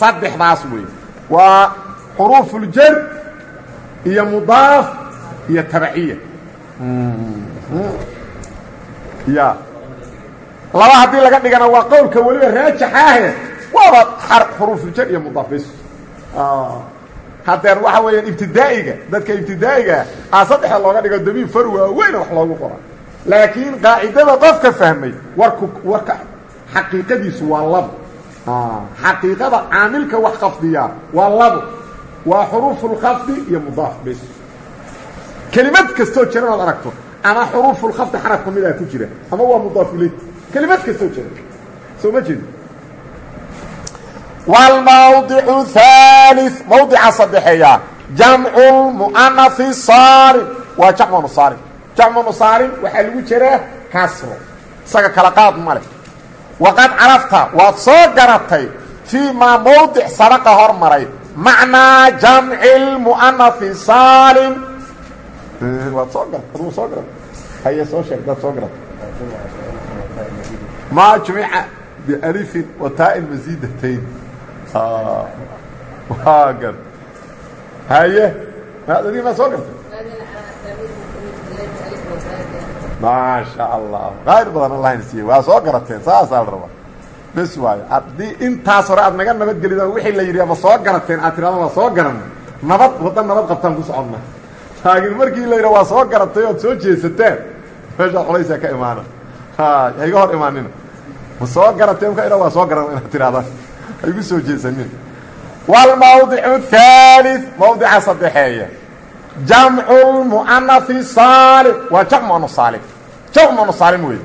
saddexdaas wey waa xuruufuljar iyo mudaaf iyo tabciya ya laba haddii laga dhigana waa qowlka weliba raajaxaahe waaba xuruufuljar iyo mudaaf bes hadeer waxa weeyaan ibtidaa'iga dadka ibtidaa'iga a saddexda looga dhigo damiin far waaweyna wax loogu qora laakiin qaacidada qofka fahmay warku warka xaqiiqadiisu waa labo. Xaqiiqada caamilka wax khafdiyaa waa labo. Waa xuruufulkhafdi iyo mudaaf bes. Kelimad kastoo jiran ood aragto ama xuruufulkhafdi xaraf ka ku jira ama waa mudaaf ilay kelimad kastoo jira soo ma wlmawdicu haali mawdica saddexeeya jamcu lmu'anafi saalim waa jamcu nusaalim jamcu nusaalim waxaa lagu jiraa kasro isaga kala qaad ma leh waqad carafta waad soo garatay fii maa mawdic sabaqa hormaray macnaa jamci lmu'anafi saalim waad soo garat aduu soo garat haye soo sheeg daad soo garatay maa jumica bialifin wa taa'in masiidatayn waa gar haye adii maa soo gartay maasha allah qayr badan allahna siiye waa soo garateen saasaa la rabaa. Bes waayo haddii intaas hore aad naga nabadgelida wixii la yidhi ama soo garateen aad tirahda waa soo garan nabad wadda nabad qabtaan ku soconna laakiin markii la yidha waa soo garatay ood soo jeesateen meeshaa qolaysaa ka imaana ha iga hor imaanina. Ma soo garateen ka waa soo garan inaad tirahdaan igu soo jeesanin wlmawdicu haali mawdica saddexeeya. Jamcu lmu'anafi saalim waa jamc mu'ana saalim jamc mu'ana saalim wey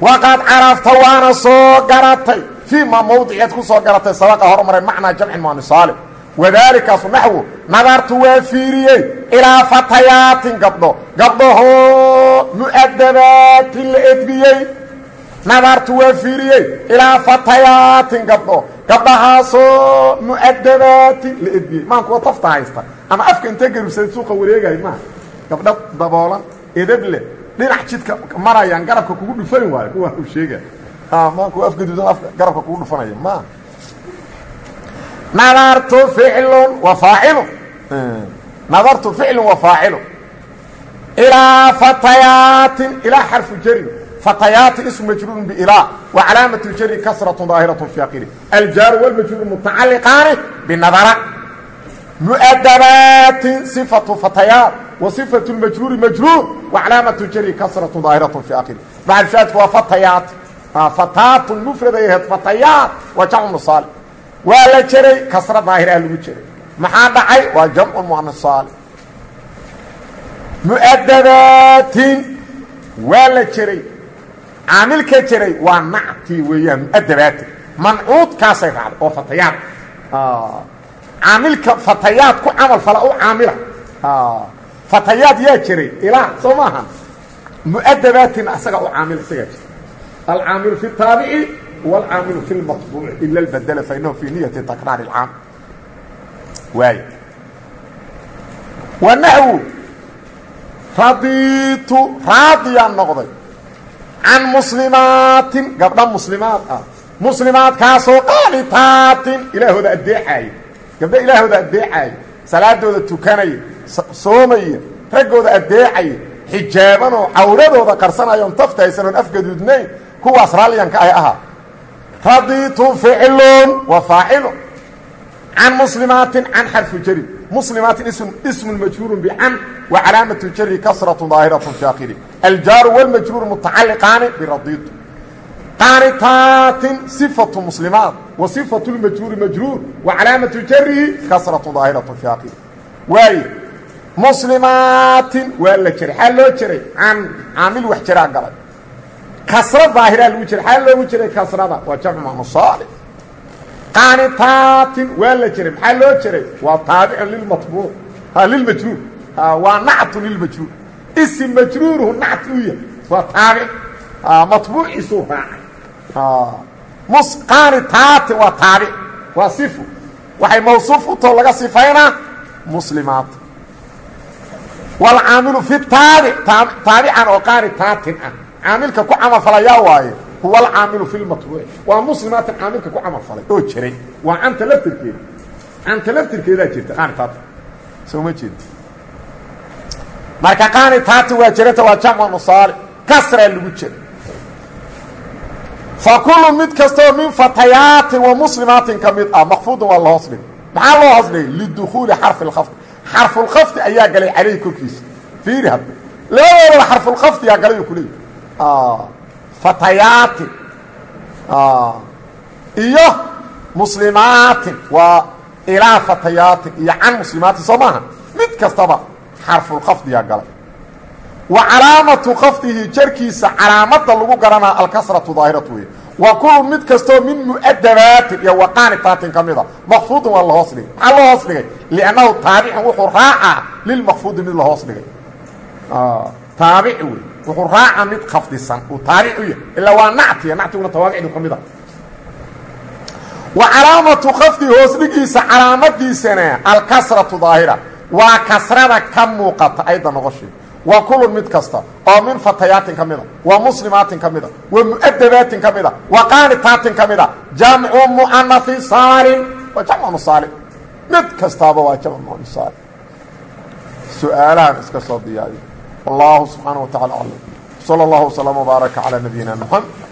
waqad carafta waana soo garatay. Fii ma mawdiciad ku soo garatay sabaqa hormaray macnaa jamci mu'ana saalim wadaalikaasu naxwu nadartu waa fiiriyey ilaa fatayaatin gabdho. Gabdhahoo mu'adabaatin la edbiyey nadartu waa fiiriyey ilaa fatayaatin gabdho gabdhahaasoo mu'adabaatin la edbiyey maankuwa tafta haysta. Ama afka intee garibsaday suuqa wareegahay maaha gabdho daboolan edab leh. Dhinac jidka marayaan garabka kugu dhufani waayo kuwa u sheega maankuwa afgaduudan afka garabka kugu dhufanaya maaha nadartu ficlun wa faacilu nadartu ficlun wa faacilu ilaa fatayaatin ilaa xarfu jarin fatayaatin ism majruurun bilaa wa calaamatu jari kasratu daahiratu fi akiri aljaaru walmajruur mutacaliqaani binadara. Mu'adabaatin sifatu fatayaat wa sifatu lmajruuri majruur wa calaamatu jari kasratu daahiratu fi akiri maxalshaadku waa fatayaat. Fataatun mufrad ay ahayd fatayaat waa jamcu musaali waa la jeray kasra daahiraha lagu jeray maxaa dhacay? Waa jamcu muanas saali mu'adabaatin waa la jeray caamilka jeray waa nacti weeyaan mu'adabaatin mancuudkaasay raacday oo fatayaad caamilka fatayaad ku camal fala u caamila fatayaad yaa jeray ilaa soo maaha mu'adabaatin asaga u caamil isagaa jira alcaamilu fi الtaabici wاlcaamilu fi اlmaطbuuci ila اlbadla fainahu fi niyati takraar اlcaam waay wanaxwu radiitu raadiyaan noqday can muslimaatin gabdha muslimaad ah muslimaadkaasoo qaanitaatin ilaahooda addeecaayo gabdha ilaahooda addeecaayo salaadooda tukanaya soomaya raggooda addeecaya xijaabanoo cawradooda qarsanayoon tafta haysanoon afgaduudnayn kuwaas raalliyanka ay ahaa radiitu ficlun wa faacilu can muslimaatin can xarfu jari muslimaatin ismu majhuuru bcan wa calaamatu jari kasratu daahiratu fi akiri aljaaru wاlmajruur mutacaliqaani biradiitu qaanitaatin sifatu muslimaat wa sifatu lmajruuri majruur wa calaamatu jarihi kasratu daahiratu fi akiri waaye muslimaatin waa la jeray xaa loo jeray can caamil wax jaraa galay kasra daahiraa lagu jiray xaa loogu jiray kasrada waa jamcu manusaali qaanitaatin waa la jiray maxaa loo jiray? Waa taabicun lilmabuuc lilmajruur waa nactu lilmajruur isim majruuruhu nact u yahay. Waa taabic. Maطbuuciisuu raacay. Qaanitaatin waa taabic. Waa sifu. Waxay mawsuuf u too laga sifaynaa muslimaat. Wاlcaamilu fi taabic. Taabican oo qaanitaatin ah. Caamilka ku camal falayaa waaye huwa alcaamilu fi lmaطbuuci waa muslimaatin caamilka ku camal falay oo jiray waa canta laftirkeeda canta laftirkeedaa jirta qaanitaatin soo ma jeed marka qaanitaatin waa jiranta waa jamcu nusaali kasraa lagu jira fa kullu mid kastoo min fatayaatin wa muslimaatin ka mid ah makfuudun waa la hoos dhigay maxaa loo hoos dhigay lidukuuli xarfi اlkhafdi xarfulkhafdi ayaa galay calayhi korkiisa fiiri hadda labadoodaba xarfulkhafdiyaa galay ku leeyahy fatayaatin iyo muslimaatin waa ilaa fatayaatin iyo can muslimaatin soo maaha mid kastaba xarfulkhafdiyaa galay. Wa calaamatu khafdihi jarkiisa calaamadda lagu garanaa alkasratu daahiratu wey wa kullu mid kastoo min mu'adabaatin iyo waqaanitaatin ka mida. Makfuudin waa la hoos dhigay. Maxaa loo hoos dhigay? Liannahu taabicin wuxuu raacaa lilmakfuudi mid la hoos dhigay. Taabici wey wuxuu raacaa mid khafdisan uu taabic u yahay. Ilaa waa nactiya nactiguna tawaabicdu ka mid a. Wa calaamatu khafdi hoos dhigiisa calaamadiisana alkasratu daahira. Waa kasrada ka muuqata ayda noqosheeda waa kulun mid kasta oo min fatayaatin ka mida wa muslimaatin ka mida wa mu'adabaatin ka mida wa qaanitaatin ka mida jamcu mu'anafi saalin. Waa jamcu nusaalin mid kastaaba waa jamcu mu'anasaalin su'aalahan iska soo diyaariyo wallahu subxaana wa tacala aclam sala allahu wslama baaraka calaa nabiyina muxamed